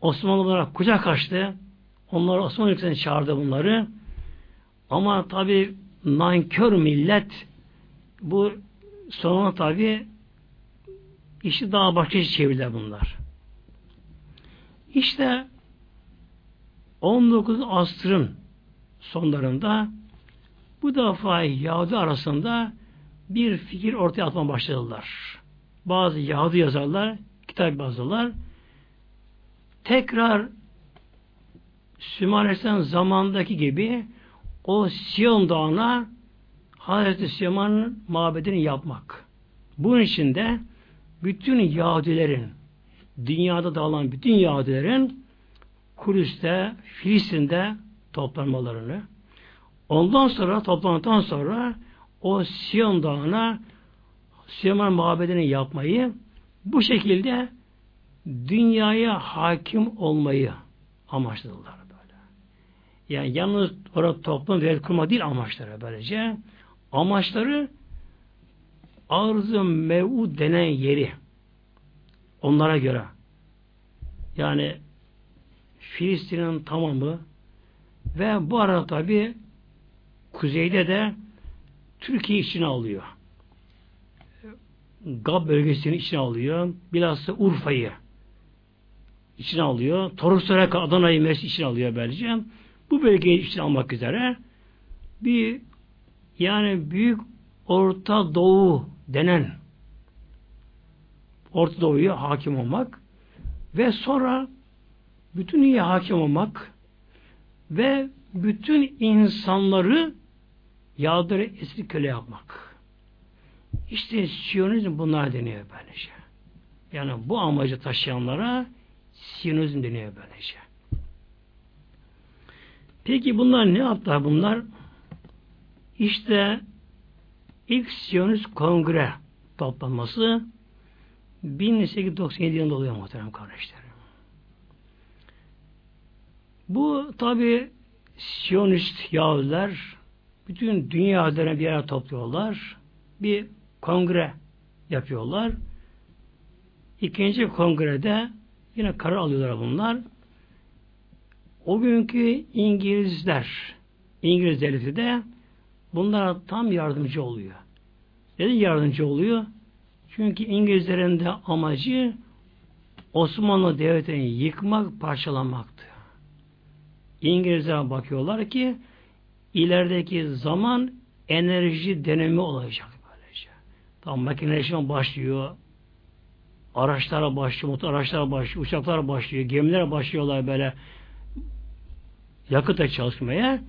Osmanlılara kucak açtı. Onlar Osmanlı ülkesine çağırdı bunları. Ama tabi nankör millet bu sonra tabi işi daha başka çevirdiler bunlar. İşte 19 asrın sonlarında bu defa Yahudi arasında bir fikir ortaya atma başladılar. Bazı Yahudi yazarlar kitap yazdılar. Tekrar Süleyman zamandaki gibi o Siyon Dağı'na Hazreti Süleyman'ın mabedini yapmak. Bunun için de bütün Yahudilerin dünyada dağılan bütün Yahudilerin Kudüs'te, Filistin'de toplanmalarını ondan sonra toplantıdan sonra o Siyon Dağı'na Süleyman mabedini yapmayı bu şekilde dünyaya hakim olmayı amaçladılar böyle. Yani yalnız orada toplum devlet kurma değil amaçları böylece. Amaçları arz-ı mev'u denen yeri onlara göre yani Filistin'in tamamı ve bu arada tabi kuzeyde de Türkiye içine alıyor. Gab bölgesini içine alıyor. Bilhassa Urfa'yı içine alıyor. Toroslara Adana'yı Mersin içine alıyor böylece. Bu bölgeyi içine almak üzere bir yani büyük Orta Doğu denen Orta Doğu'ya hakim olmak ve sonra bütün iyi hakim olmak ve bütün insanları yağdırı eski köle yapmak. İşte Siyonizm bunlar deniyor böylece. Yani bu amacı taşıyanlara Siyonizm deniyor böylece. Peki bunlar ne yaptılar bunlar? İşte ilk Siyonist Kongre toplanması 1897 yılında oluyor muhterem kardeşlerim. Bu tabi Siyonist Yahudiler bütün dünya üzerine bir yere topluyorlar. Bir kongre yapıyorlar. İkinci kongrede yine karar alıyorlar bunlar. O günkü İngilizler, İngiliz devleti de bunlara tam yardımcı oluyor. Neden yardımcı oluyor? Çünkü İngilizlerin de amacı Osmanlı devletini yıkmak, parçalamaktı. İngilizler bakıyorlar ki ilerideki zaman enerji dönemi olacak böylece. Tam makineleşme başlıyor. Araçlara başlıyor, motor araçlara başlıyor, uçaklara başlıyor, gemilere başlıyorlar böyle yakıta çalışmaya.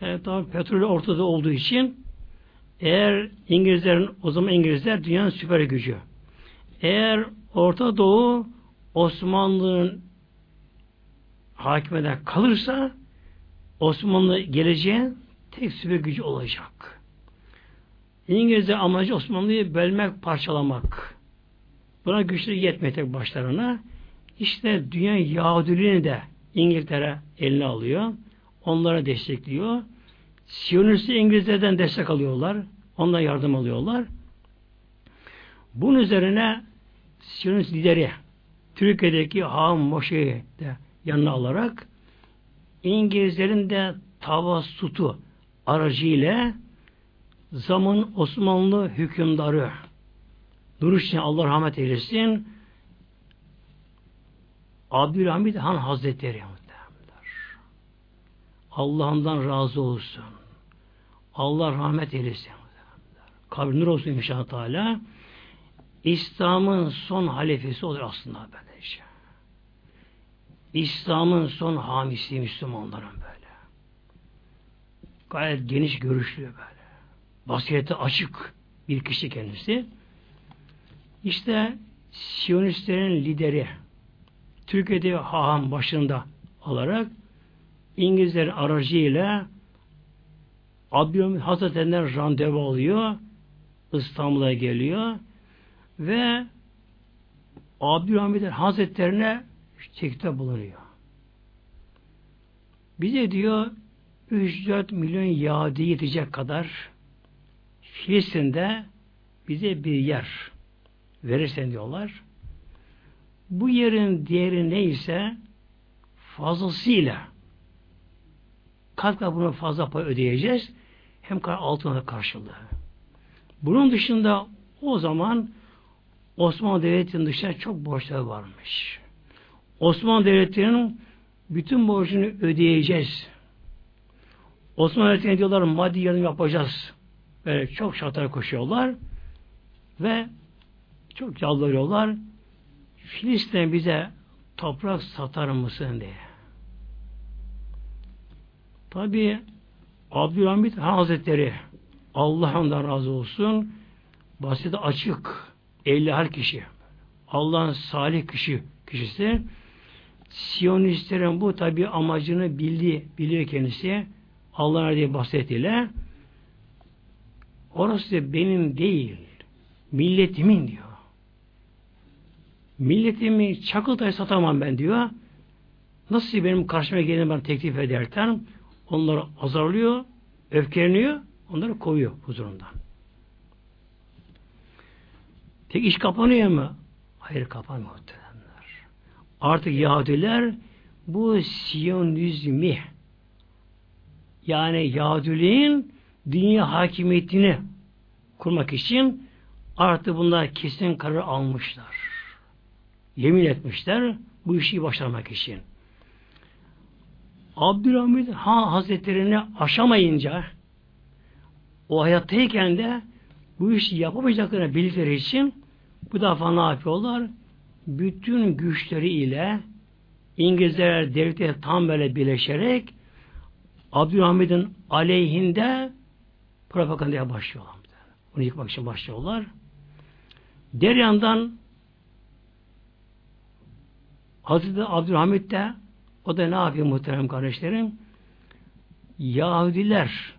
E, tabi petrol ortada olduğu için eğer İngilizlerin, o zaman İngilizler dünyanın süper gücü. Eğer Orta Doğu Osmanlı'nın hakimede kalırsa Osmanlı geleceğe tek süper gücü olacak. İngilizler amacı Osmanlı'yı bölmek, parçalamak. Buna güçleri yetmiyor başlarına. İşte dünya Yahudiliğini de İngiltere eline alıyor. Onlara destekliyor. Siyonist İngilizlerden destek alıyorlar. Ondan yardım alıyorlar. Bunun üzerine Siyonist lideri Türkiye'deki Ham Moşe'yi de yanına alarak İngilizlerin de tavassutu aracıyla zaman Osmanlı hükümdarı Nuruşin Allah rahmet eylesin Abdülhamid Han Hazretleri Allah'ından razı olsun. Allah rahmet eylesin. Kabri nur olsun inşallah Teala. İslam'ın son halifesi olur aslında böylece. İslam'ın son hamisi Müslümanların böyle. Gayet geniş görüşlü böyle. Basireti açık bir kişi kendisi. İşte Siyonistlerin lideri Türkiye'de haham başında alarak İngilizlerin aracıyla Abdülhamid Hazretlerinden randevu alıyor. İstanbul'a geliyor ve Abdülhamid Hazretlerine çekte bulunuyor. Bize diyor 3-4 milyon Yahudi yetecek kadar Filistin'de bize bir yer verirsen diyorlar. Bu yerin değeri neyse fazlasıyla kat kat buna fazla pay ödeyeceğiz. Hem altına karşılığı. Bunun dışında o zaman Osmanlı Devleti'nin dışında çok borçları varmış. Osmanlı Devleti'nin bütün borcunu ödeyeceğiz. Osmanlı Devleti'ne diyorlar maddi yardım yapacağız. Böyle çok şartlara koşuyorlar ve çok yalvarıyorlar. Filistin bize toprak satar mısın diye. Tabi Abdülhamid Hazretleri Allah'ından razı olsun basit açık her kişi Allah'ın salih kişi kişisi Siyonistlerin bu tabi amacını bildi, biliyor kendisi. Allah'ın diye bahsetiyle orası benim değil milletimin diyor. Milletimi çakıl satamam ben diyor. Nasıl benim karşıma gelin ben teklif ederken onları azarlıyor, öfkeleniyor, onları koyuyor huzurundan. Peki iş kapanıyor mu? Hayır kapanmıyor muhtemelenler. Artık Yahudiler bu Siyonizmi yani Yahudiliğin dünya hakimiyetini kurmak için artık bunlar kesin karar almışlar. Yemin etmişler bu işi başlamak için. Abdülhamid Han Hazretlerini aşamayınca o hayattayken de bu işi yapamayacaklarını bildikleri için bu defa ne yapıyorlar? Bütün güçleriyle İngilizler devleti tam böyle birleşerek Abdülhamid'in aleyhinde propagandaya başlıyorlar. Onu yıkmak için başlıyorlar. Der yandan Hazreti Abdülhamid de o da ne yapıyor muhterem kardeşlerim? Yahudiler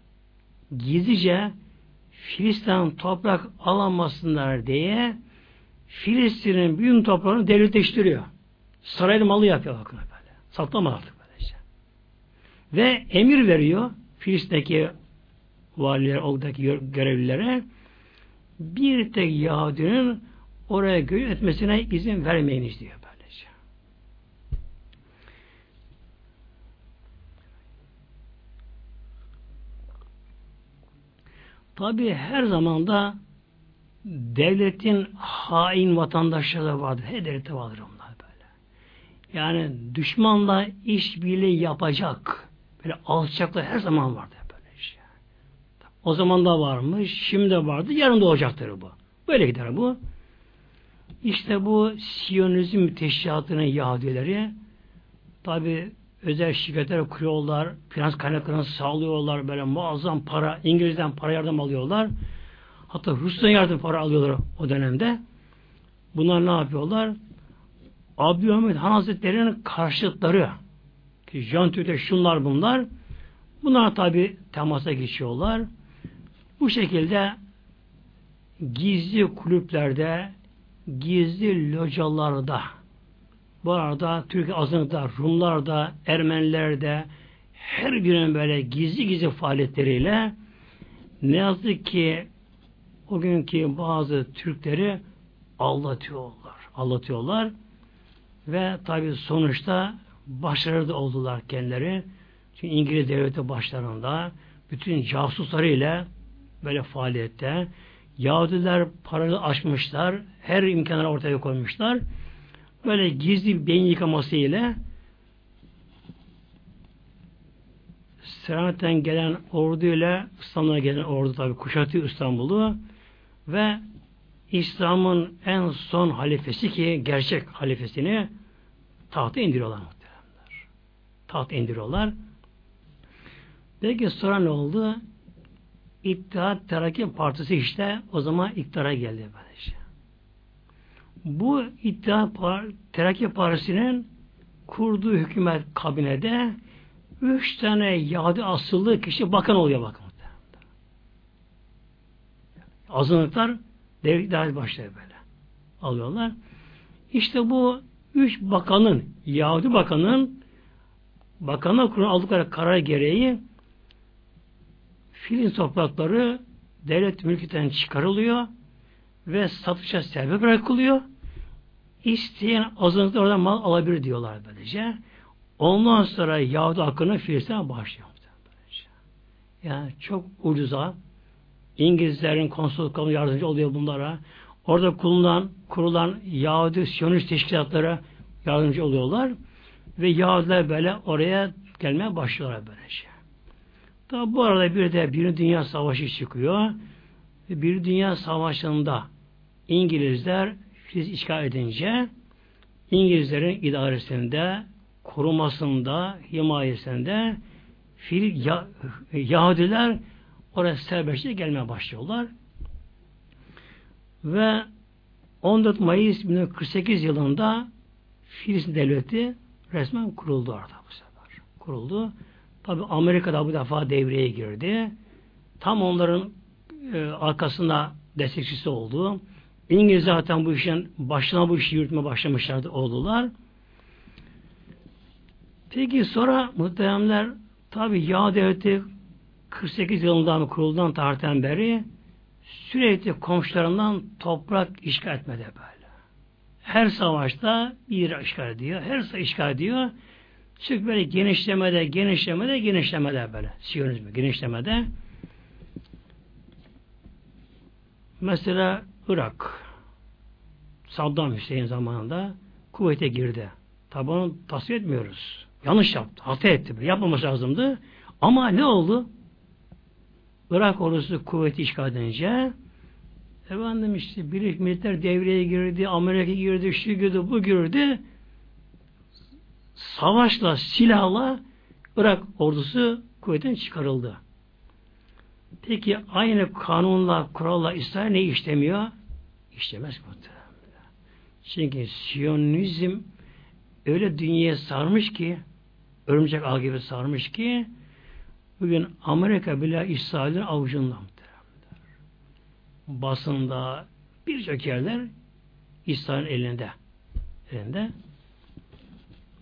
gizlice Filistin toprak alamasınlar diye Filistin'in büyük toprağını devletleştiriyor. Saraylı malı yapıyor bakın böyle. Saklama artık böylece. Ve emir veriyor Filistin'deki valiler, oradaki görevlilere bir tek Yahudinin oraya göç etmesine izin vermeyiniz diyor böylece. Tabi her zamanda devletin hain vatandaşları da vardır. Her devlette vardır onlar böyle. Yani düşmanla işbirliği yapacak böyle alçaklar her zaman vardır. Böyle şey. O zaman da varmış, şimdi de vardı, yarın da olacaktır bu. Böyle gider bu. İşte bu Siyonizm teşkilatının Yahudileri tabi özel şirketler kuruyorlar, finans kaynaklarını sağlıyorlar, böyle muazzam para, İngiliz'den para yardım alıyorlar. Hatta Rus'tan yardım para alıyorlar o dönemde. Bunlar ne yapıyorlar? Abdülhamid Han Hazretleri'nin karşıtları ki Jean Tüte şunlar bunlar bunlar tabi temasa geçiyorlar. Bu şekilde gizli kulüplerde gizli localarda bu arada Türk azınlıkta, Rumlar da, Ermeniler de her birinin böyle gizli gizli faaliyetleriyle ne yazık ki o günkü bazı Türkleri aldatıyorlar. Aldatıyorlar. Ve tabi sonuçta başarılı oldular kendileri. Çünkü İngiliz devleti başlarında bütün casuslarıyla böyle faaliyette Yahudiler paralı açmışlar. Her imkanları ortaya koymuşlar. Böyle gizli bir beyin yıkaması ile Selanik'ten gelen ordu ile İstanbul'a gelen ordu tabi kuşatıyor İstanbul'u ve İslam'ın en son halifesi ki gerçek halifesini tahta indiriyorlar muhteremler. Tahta indiriyorlar. Peki sonra ne oldu? İttihat Terakki Partisi işte o zaman iktidara geldi böylece. Bu İttihat Terakki Partisi'nin kurduğu hükümet kabinede üç tane Yahudi asıllı kişi bakan oluyor bakın. Azınlıklar devlet idare başlıyor böyle. Alıyorlar. İşte bu üç bakanın, Yahudi bakanın bakanlar kurulu aldıkları karar gereği Filin toprakları devlet mülküten çıkarılıyor ve satışa serbest bırakılıyor. İsteyen azınlıklar oradan mal alabilir diyorlar böylece. Ondan sonra Yahudi hakkını Filistin'e başlıyor. Yani çok ucuza İngilizlerin konsolosluklarına yardımcı oluyor bunlara. Orada kurulan, kurulan Yahudi Siyonist teşkilatlara yardımcı oluyorlar. Ve Yahudiler böyle oraya gelmeye başlıyorlar böylece. Tabi bu arada bir de bir Dünya Savaşı çıkıyor. Bir Dünya Savaşı'nda İngilizler Filiz işgal edince İngilizlerin idaresinde, korumasında, himayesinde Fil, Yahudiler Oraya serbestçe gelmeye başlıyorlar. Ve 14 Mayıs 1948 yılında Filistin Devleti resmen kuruldu orada bu sefer. Kuruldu. Tabi Amerika'da bu defa devreye girdi. Tam onların e, arkasında destekçisi oldu. İngiliz zaten bu işin başına bu işi yürütme başlamışlardı oldular. Peki sonra muhteremler tabi Yağ devleti 48 yılından kuruldan tarihten beri sürekli komşularından toprak işgal etmedi böyle. Her savaşta bir işgal ediyor. Her savaş işgal ediyor. Sürekli böyle genişlemede, genişlemede, genişlemede böyle. Siyonizmi genişlemede. mesela Irak Saddam Hüseyin zamanında kuvvete girdi. Tabi onu tasvir etmiyoruz. Yanlış yaptı. Hata etti. Yapmaması lazımdı. Ama ne oldu? Irak ordusu kuvveti işgal edince efendim işte Birleşik Milletler devreye girdi, Amerika girdi, şu girdi, bu girdi. Savaşla, silahla Irak ordusu kuvvetten çıkarıldı. Peki aynı kanunla, kuralla İsrail ne işlemiyor? İşlemez muhtemelen. Çünkü Siyonizm öyle dünyaya sarmış ki örümcek ağ gibi sarmış ki bugün Amerika bile İsrail'in avucunda basında birçok yerler İsrail'in elinde. elinde.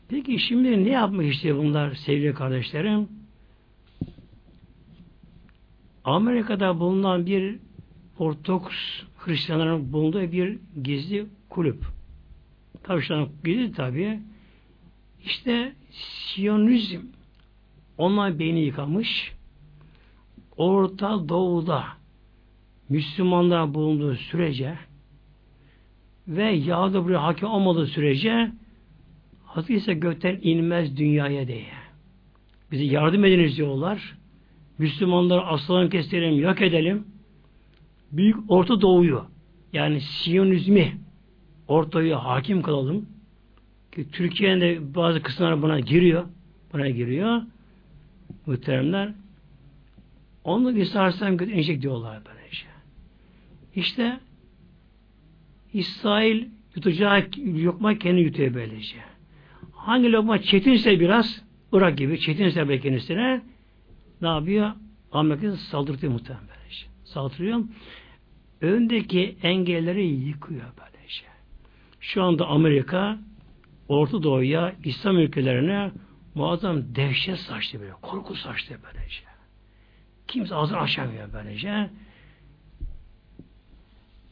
Peki şimdi ne yapmak istiyor bunlar sevgili kardeşlerim? Amerika'da bulunan bir Ortodoks Hristiyanların bulunduğu bir gizli kulüp. An gizli tabi. İşte Siyonizm onlar beyni yıkamış. Orta Doğu'da Müslümanlar bulunduğu sürece ve Yahudi buraya hakim olmadığı sürece Hazreti gökten inmez dünyaya diye. Bizi yardım ediniz diyorlar. Müslümanları aslan kestirelim, yok edelim. Büyük Orta Doğu'yu yani Siyonizmi Orta'ya hakim kalalım. Ki Türkiye'nin de bazı kısımlar buna giriyor. Buna giriyor. Muhteremler. Onu bir sarsam götürecek diyorlar böylece. İşte İsrail yutacağı lokma kendi yutuyor böylece. Hangi lokma çetinse biraz Irak gibi çetinse be kendisine ne yapıyor? Amerika saldırıyor muhtemelen böylece. Saldırıyor. Öndeki engelleri yıkıyor böylece. Şu anda Amerika Orta Doğu'ya, İslam ülkelerine muazzam dehşet saçtı böyle. Korku saçtı böylece. Kimse ağzını açamıyor böylece.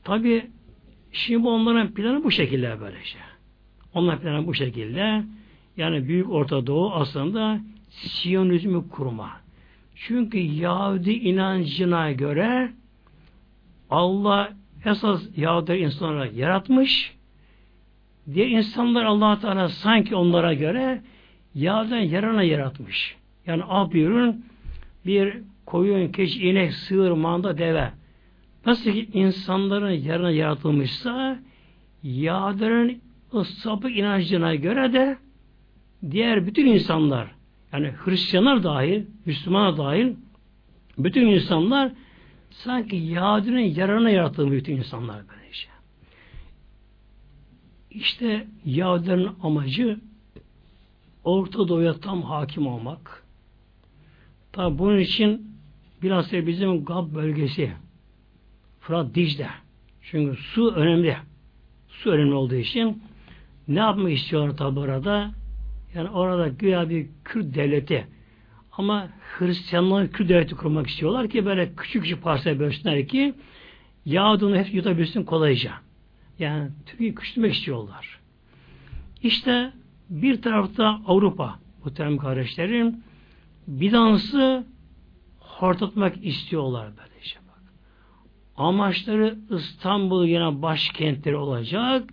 Tabi şimdi onların planı bu şekilde böylece. Onların planı bu şekilde. Yani Büyük Orta Doğu aslında Siyonizmi kurma. Çünkü Yahudi inancına göre Allah esas Yahudi insanları yaratmış. Diğer insanlar allah Teala sanki onlara göre Yahudi'den yarana yaratmış. Yani abiyurun bir koyun, keçi, inek, sığır, manda, deve. Nasıl ki insanların yarına yaratılmışsa Yahudilerin sapık inancına göre de diğer bütün insanlar yani Hristiyanlar dahil, Müslümanlar dahil bütün insanlar sanki Yahudi'nin yararına yaratılmış bütün insanlar böylece. İşte Yahudilerin amacı Orta Doğu'ya tam hakim olmak. Tabi bunun için biraz da bizim Gab bölgesi Fırat Dicle. Çünkü su önemli. Su önemli olduğu için ne yapmak istiyorlar tabi orada? Yani orada güya bir Kürt devleti ama Hristiyanlar Kürt devleti kurmak istiyorlar ki böyle küçük küçük parsel bölsünler ki Yahudi'ni hep yutabilsin kolayca. Yani Türkiye'yi küçültmek istiyorlar. İşte bir tarafta Avrupa bu terim kardeşlerim Bizans'ı hortatmak istiyorlar böylece bak. Amaçları İstanbul yine başkentleri olacak.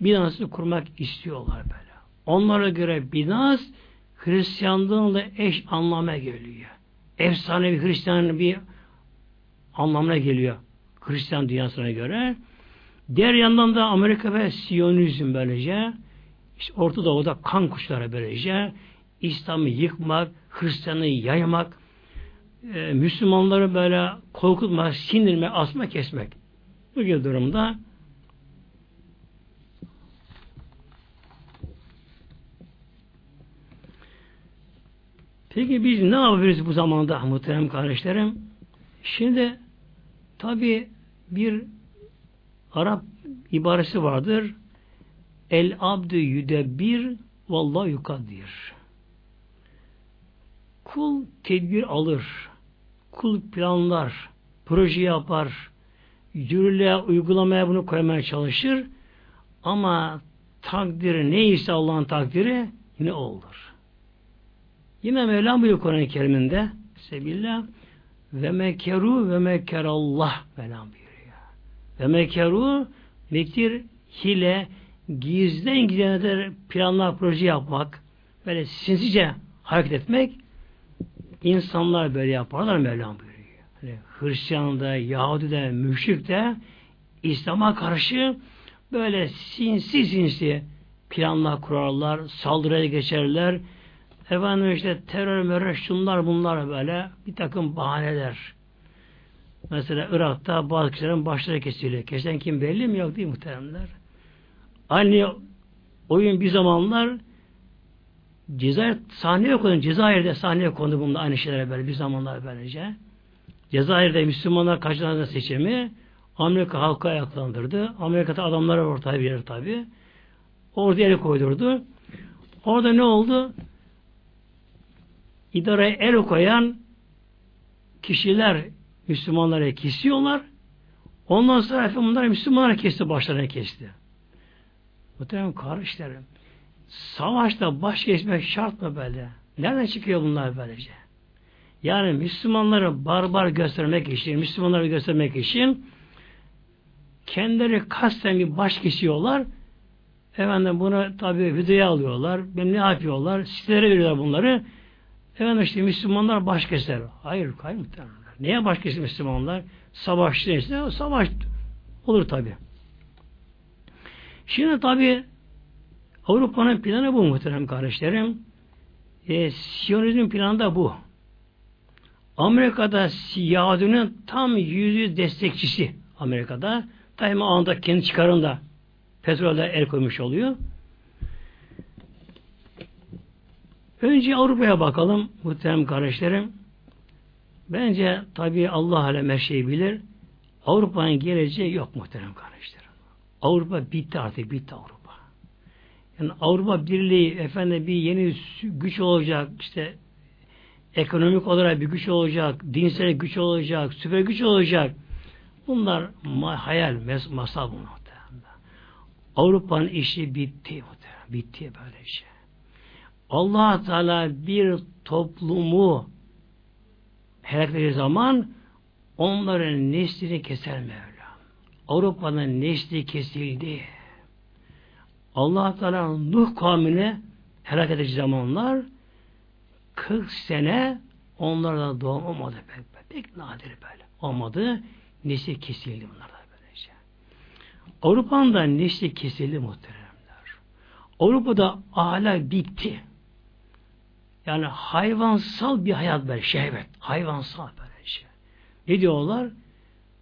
Bizans'ı kurmak istiyorlar böyle. Onlara göre Bizans Hristiyanlığınla eş anlama geliyor. Efsane bir Hristiyan bir anlamına geliyor. Hristiyan dünyasına göre. Diğer yandan da Amerika ve Siyonizm böylece işte Orta Doğu'da kan kuşları böylece İslam'ı yıkmak, Hristiyanlığı yaymak, e, Müslümanları böyle korkutmak, sindirmek, asma kesmek. Bu gibi durumda Peki biz ne yapıyoruz bu zamanda muhterem kardeşlerim? Şimdi tabi bir Arap ibaresi vardır. El abdü yüdebbir vallahi yukadir. Kul tedbir alır. Kul planlar, proje yapar, yürürlüğe, uygulamaya bunu koymaya çalışır. Ama takdiri neyse Allah'ın takdiri ne olur. Yine Mevlam buyuruyor Kur'an-ı Kerim'inde Sebillah ve mekeru ve mekerallah Mevlam buyuruyor. Ve mekeru mektir hile gizden gizden planlar proje yapmak böyle sinsice hareket etmek insanlar böyle yaparlar Mevlam buyuruyor. Hani Hristiyan da, Yahudi de, müşrik de İslam'a karşı böyle sinsi sinsi planlar kurarlar, saldırıya geçerler. Efendim işte terör, merör, şunlar bunlar böyle bir takım bahaneler. Mesela Irak'ta bazı kişilerin başları kesiliyor. Kesen kim belli mi? Yok değil muhteremler. Aynı oyun bir zamanlar Cezayir sahneye kondu. Cezayir'de sahneye kondu bunda aynı şeylere böyle bir zamanlar böylece. Cezayir'de Müslümanlar kaçınan seçimi Amerika halka ayaklandırdı. Amerika'da adamlara ortaya bir tabi. Orada el koydurdu. Orada ne oldu? İdareye el koyan kişiler Müslümanlara kesiyorlar. Ondan sonra efendim bunlar Müslümanlara kesti, başlarına kesti. Muhtemelen kardeşlerim. Savaşta baş geçmek şart mı böyle? Nereden çıkıyor bunlar böylece? Yani Müslümanları barbar göstermek için, Müslümanları göstermek için kendileri kasten bir baş kesiyorlar. Efendim bunu tabi videoya alıyorlar. Ben ne yapıyorlar? Sitelere veriyorlar bunları. Efendim işte Müslümanlar baş keser. Hayır, hayır muhtemelen. Neye baş keser Müslümanlar? Savaşçı işte. Savaş olur tabi. Şimdi tabi Avrupa'nın planı bu muhterem kardeşlerim. E, Siyonizm planı da bu. Amerika'da Yahudi'nin tam yüzü destekçisi Amerika'da. Daima anda kendi çıkarında petrolde el koymuş oluyor. Önce Avrupa'ya bakalım muhterem kardeşlerim. Bence tabi Allah alem her şeyi bilir. Avrupa'nın geleceği yok muhterem kardeşlerim. Avrupa bitti artık bitti Avrupa. Yani Avrupa Birliği efendim bir yeni güç olacak işte ekonomik olarak bir güç olacak, dinsel güç olacak, süper güç olacak. Bunlar hayal, masal bunlar. Avrupa'nın işi bitti. Bitti böyle şey. Allah Teala bir toplumu helak edeceği zaman onların neslini keser Mevla. Avrupa'nın nesli kesildi. allah Teala Nuh kavmine helak edeceği zamanlar 40 sene onlarda doğum olmadı. Pek, pek nadir böyle. Olmadı. Nesli kesildi bunlarda böylece. Avrupa'nın da nesli kesildi muhteremler. Avrupa'da ahlak bitti. Yani hayvansal bir hayat böyle şehvet. Hayvansal böyle şey. Ne diyorlar?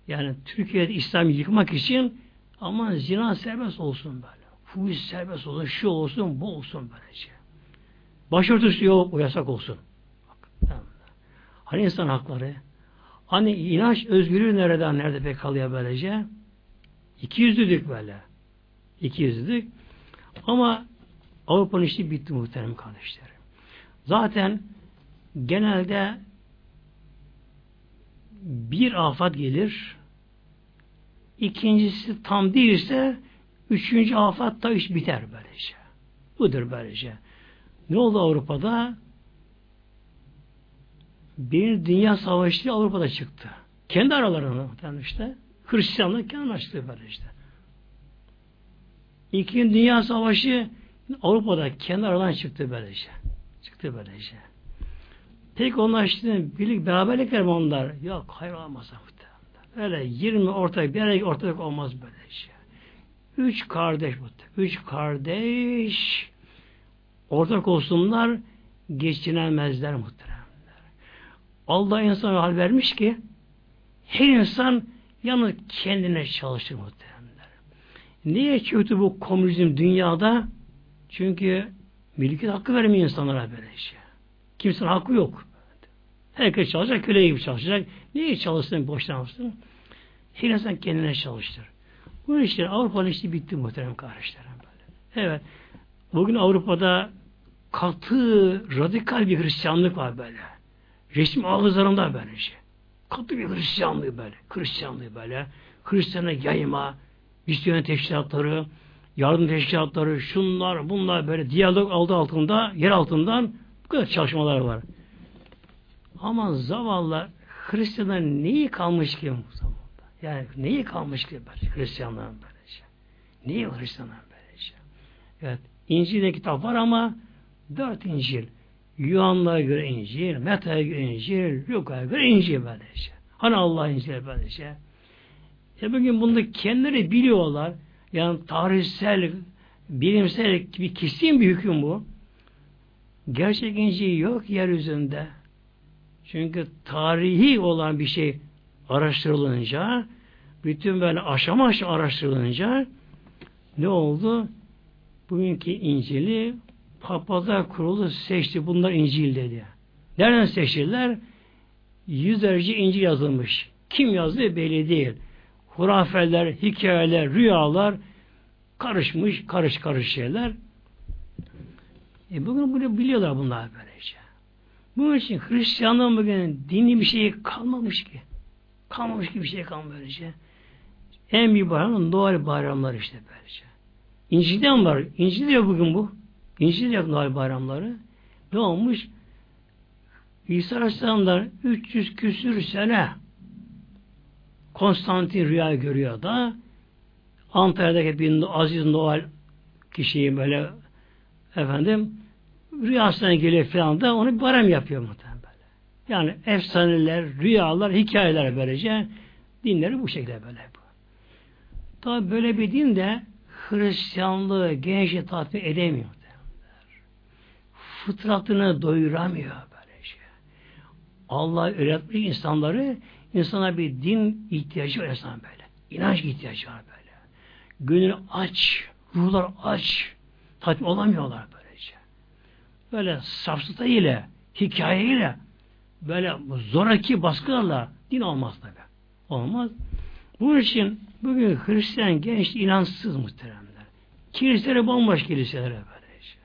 Yani Türkiye'de İslam yıkmak için ama zina serbest olsun böyle. Fuhuş serbest olsun, şu olsun, bu olsun böyle şey. Başörtüsü yok, o yasak olsun. Bak, hani insan hakları? Hani inanç özgürlüğü nereden, nerede pek kalıyor böylece? İki yüzlülük böyle. İki yüzlülük. Ama Avrupa'nın işi bitti muhterem kardeşlerim. Zaten genelde bir afat gelir, ikincisi tam değilse üçüncü afat da iş biter böylece. Budur böylece. Ne oldu Avrupa'da? Bir dünya savaşı Avrupa'da çıktı. Kendi aralarında işte. Hristiyanlık kendi açtı böyle işte. İkinci Dünya Savaşı Avrupa'da kendi aralarından çıktı böylece. Çıktı böylece. Peki onlar işte birlik beraberlikler mi onlar? Yok hayır olmaz. Öyle 20 ortak bir araya ortak olmaz böylece. Üç kardeş bu. Üç kardeş ortak olsunlar geçinemezler muhteremler. Allah insana hal vermiş ki her insan yalnız kendine çalışır muhteremler. Niye kötü bu komünizm dünyada? Çünkü mülkiyet hakkı vermiyor insanlara böyle şey. Kimsenin hakkı yok. Herkes çalışacak, köle gibi çalışacak. Niye çalışsın, boşlanmasın? Her insan kendine çalıştır. Bu işler Avrupa'nın işi bitti muhterem kardeşlerim böyle. Evet. Bugün Avrupa'da katı, radikal bir Hristiyanlık var böyle. Resmi ağızlarında böyle şey. Katı bir Hristiyanlığı böyle. Hristiyanlığı böyle. Hristiyan'a yayma, Misyon teşkilatları, yardım teşkilatları, şunlar, bunlar böyle diyalog aldı altında, yer altından bu kadar çalışmalar var. Ama zavallı Hristiyanlar neyi kalmış ki zamanda? Yani neyi kalmış ki böyle Hristiyanların böylece? Neyi var Hristiyanların böylece? Evet. İncil'de kitap var ama dört İncil. Yuhanlı'ya göre İncil, Meta'ya göre İncil, Luka'ya göre İncil böylece. Hani Allah İncil böylece. E bugün bunu kendileri biliyorlar. Yani tarihsel, bilimsel bir kesin bir hüküm bu. Gerçek İncil yok yeryüzünde. Çünkü tarihi olan bir şey araştırılınca, bütün böyle aşama aşama araştırılınca ne oldu? Bugünkü İncil'i papazlar kurulu seçti. Bunlar İncil dedi. Nereden seçtiler? Yüzlerce İncil yazılmış. Kim yazdı belli değil. Hurafeler, hikayeler, rüyalar karışmış, karış karış şeyler. E bugün bunu biliyorlar bunlar böylece. Bunun için Hristiyanlığın bugün dini bir şey kalmamış ki. Kalmamış ki bir şey kalmamış böylece. En büyük bayram Noel bayramları işte böylece. İncil'den var. İncil'de yok bugün bu. İncil'de yok Noel bayramları. Ne olmuş? İsa Aleyhisselam'dan 300 küsür sene Konstantin rüya görüyor da Antalya'daki bir Aziz Noel kişiyi böyle efendim rüyasına geliyor falan da onu barem yapıyor muhtemelen böyle. Yani efsaneler, rüyalar, hikayeler böylece dinleri bu şekilde böyle. Tabi böyle bir din de Hristiyanlığı gençe tatmin edemiyor. Fıtratını doyuramıyor böyle. Allah öğretmiş insanları insana bir din ihtiyacı var insan böyle. İnanç ihtiyacı var böyle. Gönül aç, ruhlar aç, tatmin olamıyorlar böylece. Böyle safsata ile, hikayeyle, böyle zoraki baskılarla din olmaz tabi. Olmaz. Bunun için bugün Hristiyan genç inansız muhteremler. Kiliseleri bomboş kiliseler böylece.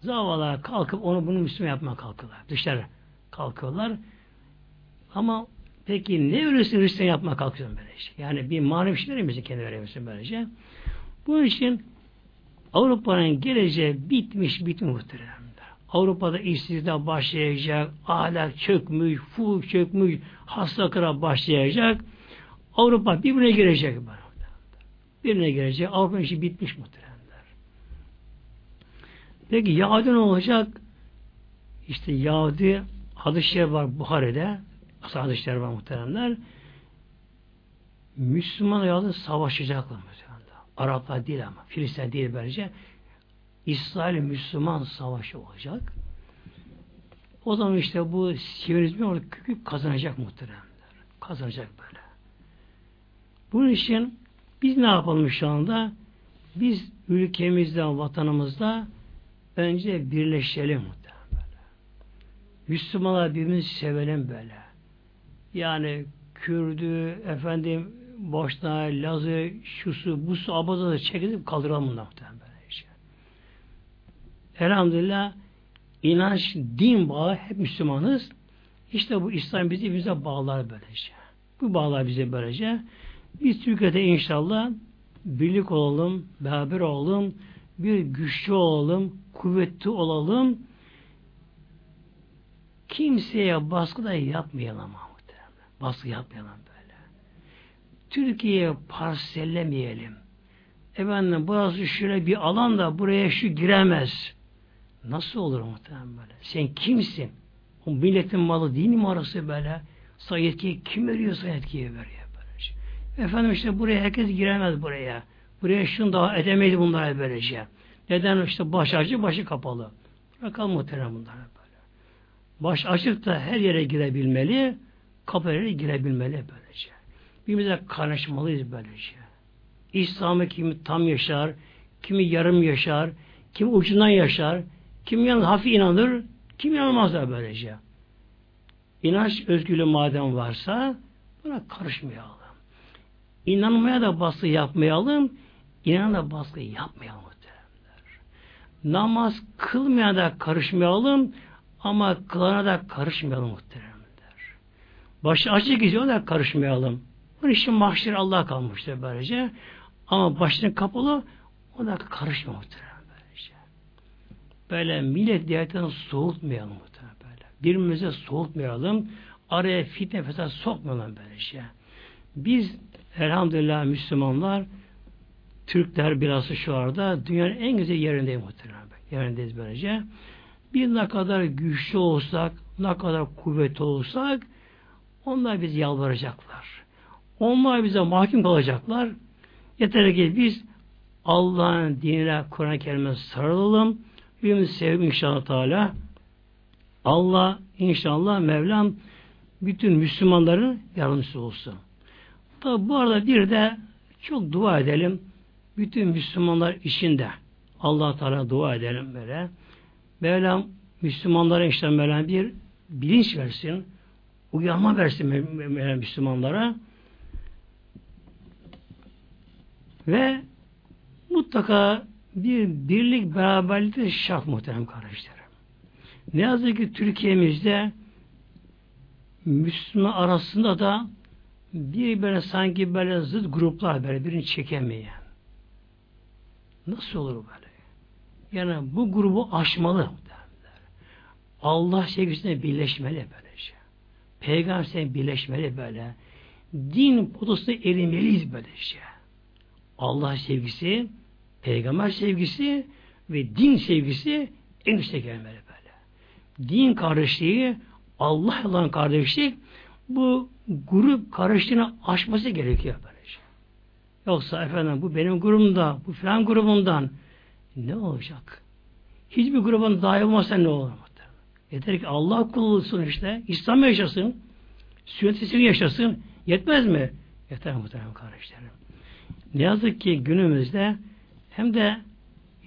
Zavallar kalkıp onu bunu Müslüman yapmaya kalkıyorlar. Dışarı kalkıyorlar. Ama peki ne öylesi Hristiyan yapmaya kalkıyorsun böylece? Yani bir manevi şey verir misin kendi verir böylece? Bunun için Avrupa'nın geleceği bitmiş bitmiş muhteremler. Avrupa'da işsizlik başlayacak, ahlak çökmüş, fuh çökmüş, hastalıklara başlayacak. Avrupa birbirine girecek. Birbirine girecek. Avrupa işi bitmiş muhteremler. Peki Yahudi ne olacak? İşte Yahudi hadisler var Buhari'de. Asıl hadisler var muhteremler. Müslüman Yahudi savaşacaklar muhteremler. Araplar değil ama. Filistin değil böylece. İsrail Müslüman savaşı olacak. O zaman işte bu Siyonizmi orada kazanacak muhteremler. Kazanacak böyle. Bunun için biz ne yapalım şu anda? Biz ülkemizde, vatanımızda önce birleşelim. Müslümanlar birbirimizi sevelim böyle. Yani Kürdü, efendim Boşna, Lazı, şusu, busu, abazı çekilip kaldıralım bundan böyle işte. Elhamdülillah inanç, din bağı hep Müslümanız. İşte bu İslam bizi bize bağlar böylece. Bu bağlar bize böylece. Biz Türkiye'de inşallah birlik olalım, beraber olalım, bir güçlü olalım, kuvvetli olalım. Kimseye baskı da yapmayalım ama. Baskı yapmayalım böyle. Türkiye'ye parsellemeyelim. Efendim burası şöyle bir alan da buraya şu giremez. Nasıl olur muhtemelen böyle? Sen kimsin? O milletin malı değil mi orası böyle? Sana kim veriyorsa yetkiyi veriyor. Efendim işte buraya herkes giremez buraya. Buraya şunu daha edemeyiz bunlara böylece. Neden işte baş açık başı kapalı. Bırakalım muhtemelen bunlara. Baş açık da her yere girebilmeli, kapılara girebilmeli böylece. Birbirimize karışmalıyız böylece. İslam'ı kimi tam yaşar, kimi yarım yaşar, kimi ucundan yaşar, kimi yalnız hafif inanır, kim inanmaz da böylece. İnanç özgürlüğü madem varsa buna karışmayalım. İnanmaya da baskı yapmayalım, inan da baskı yapmayalım. Namaz kılmaya da karışmayalım ama kılana da karışmayalım muhteremler. Başı açık gidiyor da karışmayalım. Bunun için mahşer Allah kalmıştır böylece. Ama başını kapalı o da karışmıyor muhterem. Böyle millet diyetten soğutmayalım muhterem böyle. Birbirimize soğutmayalım. Araya fitne fesat sokmayalım böylece. Biz elhamdülillah Müslümanlar Türkler bilhassa şu anda dünyanın en güzel yerindeyiz muhtemelen. Yerindeyiz böylece. Bir ne kadar güçlü olsak, ne kadar kuvvetli olsak onlar bizi yalvaracaklar. Onlar bize mahkum kalacaklar. Yeter ki biz Allah'ın dinine, Kur'an-ı Kerim'e sarılalım. Birbirimizi sevim inşallah Teala. Allah inşallah Mevlam bütün Müslümanların yardımcısı olsun. Tabi bu arada bir de çok dua edelim. Bütün Müslümanlar içinde. allah Teala dua edelim böyle. Mevlam Müslümanlara işte Mevlam bir bilinç versin. Uyanma versin Mevlam Müslümanlara. Ve mutlaka bir birlik beraberlik de şart muhterem kardeşlerim. Ne yazık ki Türkiye'mizde Müslüman arasında da bir böyle sanki böyle zıt gruplar böyle birini çekemeyen. Nasıl olur böyle? Yani bu grubu aşmalı. Allah sevgisine birleşmeli böylece. Peygamber sevgisine birleşmeli böyle. Din potasına erimeliyiz böylece. Allah sevgisi, peygamber sevgisi ve din sevgisi en üstte gelmeli böyle. Din kardeşliği, Allah olan kardeşlik bu grup karıştığını aşması gerekiyor böylece. Yoksa efendim bu benim grubumda, bu filan grubundan ne olacak? Hiçbir grubun dahi olmasa ne olur? Yeter ki Allah kullusun işte. İslam yaşasın. Sünnetini yaşasın. Yetmez mi? Yeter muhtemelen kardeşlerim. Ne yazık ki günümüzde hem de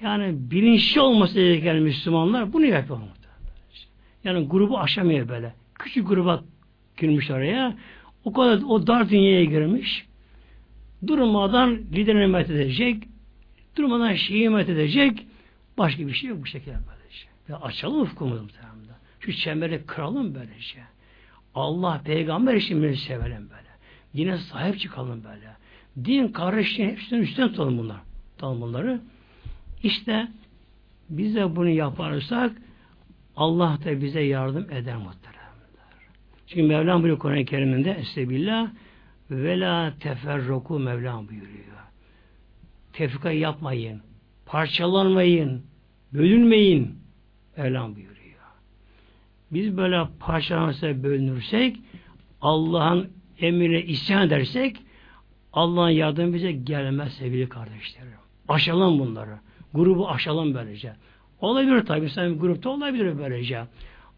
yani bilinçli olması gereken Müslümanlar bunu yapıyor. Yani grubu aşamıyor böyle. Küçük gruba girmiş oraya. O kadar o dar dünyaya girmiş. Durmadan liderine hizmet edecek. Durmadan Şii'ye hizmet edecek. Başka bir şey yok bu şekilde böylece. Ya açalım ufkumuzu muhtemelen. Şu çemberi kıralım böylece. Allah peygamber için beni sevelim böyle. Dine sahip çıkalım böyle. Din kardeşliğin hepsinden üstten tutalım bunlar. Tutalım bunları. İşte biz de bunu yaparsak Allah da bize yardım eder muhteremler. Çünkü Mevlam buyuruyor Kur'an-ı Kerim'inde Estağfirullah ve la teferruku Mevlam buyuruyor. Tefrika yapmayın. Parçalanmayın. Bölünmeyin. Mevlam buyuruyor. Biz böyle parçalanırsa bölünürsek Allah'ın emrine isyan edersek Allah'ın yardımı bize gelmez sevgili kardeşlerim. Aşalım bunları. Grubu aşalım böylece. Olabilir tabii. Sen grupta olabilir böylece.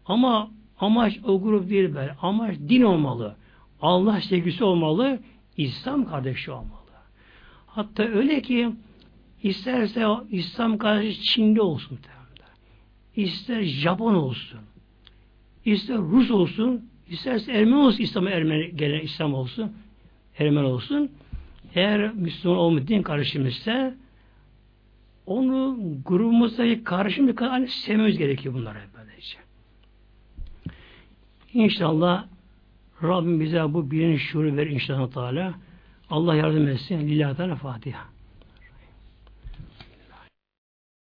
Ama amaç o grup değil böyle. Amaç din olmalı. Allah sevgisi olmalı. İslam kardeşi olmalı. Hatta öyle ki isterse İslam kardeşi Çinli olsun. İster Japon olsun. İster Rus olsun, isterse Ermeni olsun, İslam'a Ermeni gelen İslam olsun, Ermeni olsun. Eğer Müslüman olmayan din karışımıysa onu grubumuzdaki karışım kadar hani sevmemiz gerekiyor bunlara böylece. İnşallah Rabbim bize bu bilinç şuuru verir inşallah Teala. Allah yardım etsin. Lillahi Teala Fatiha.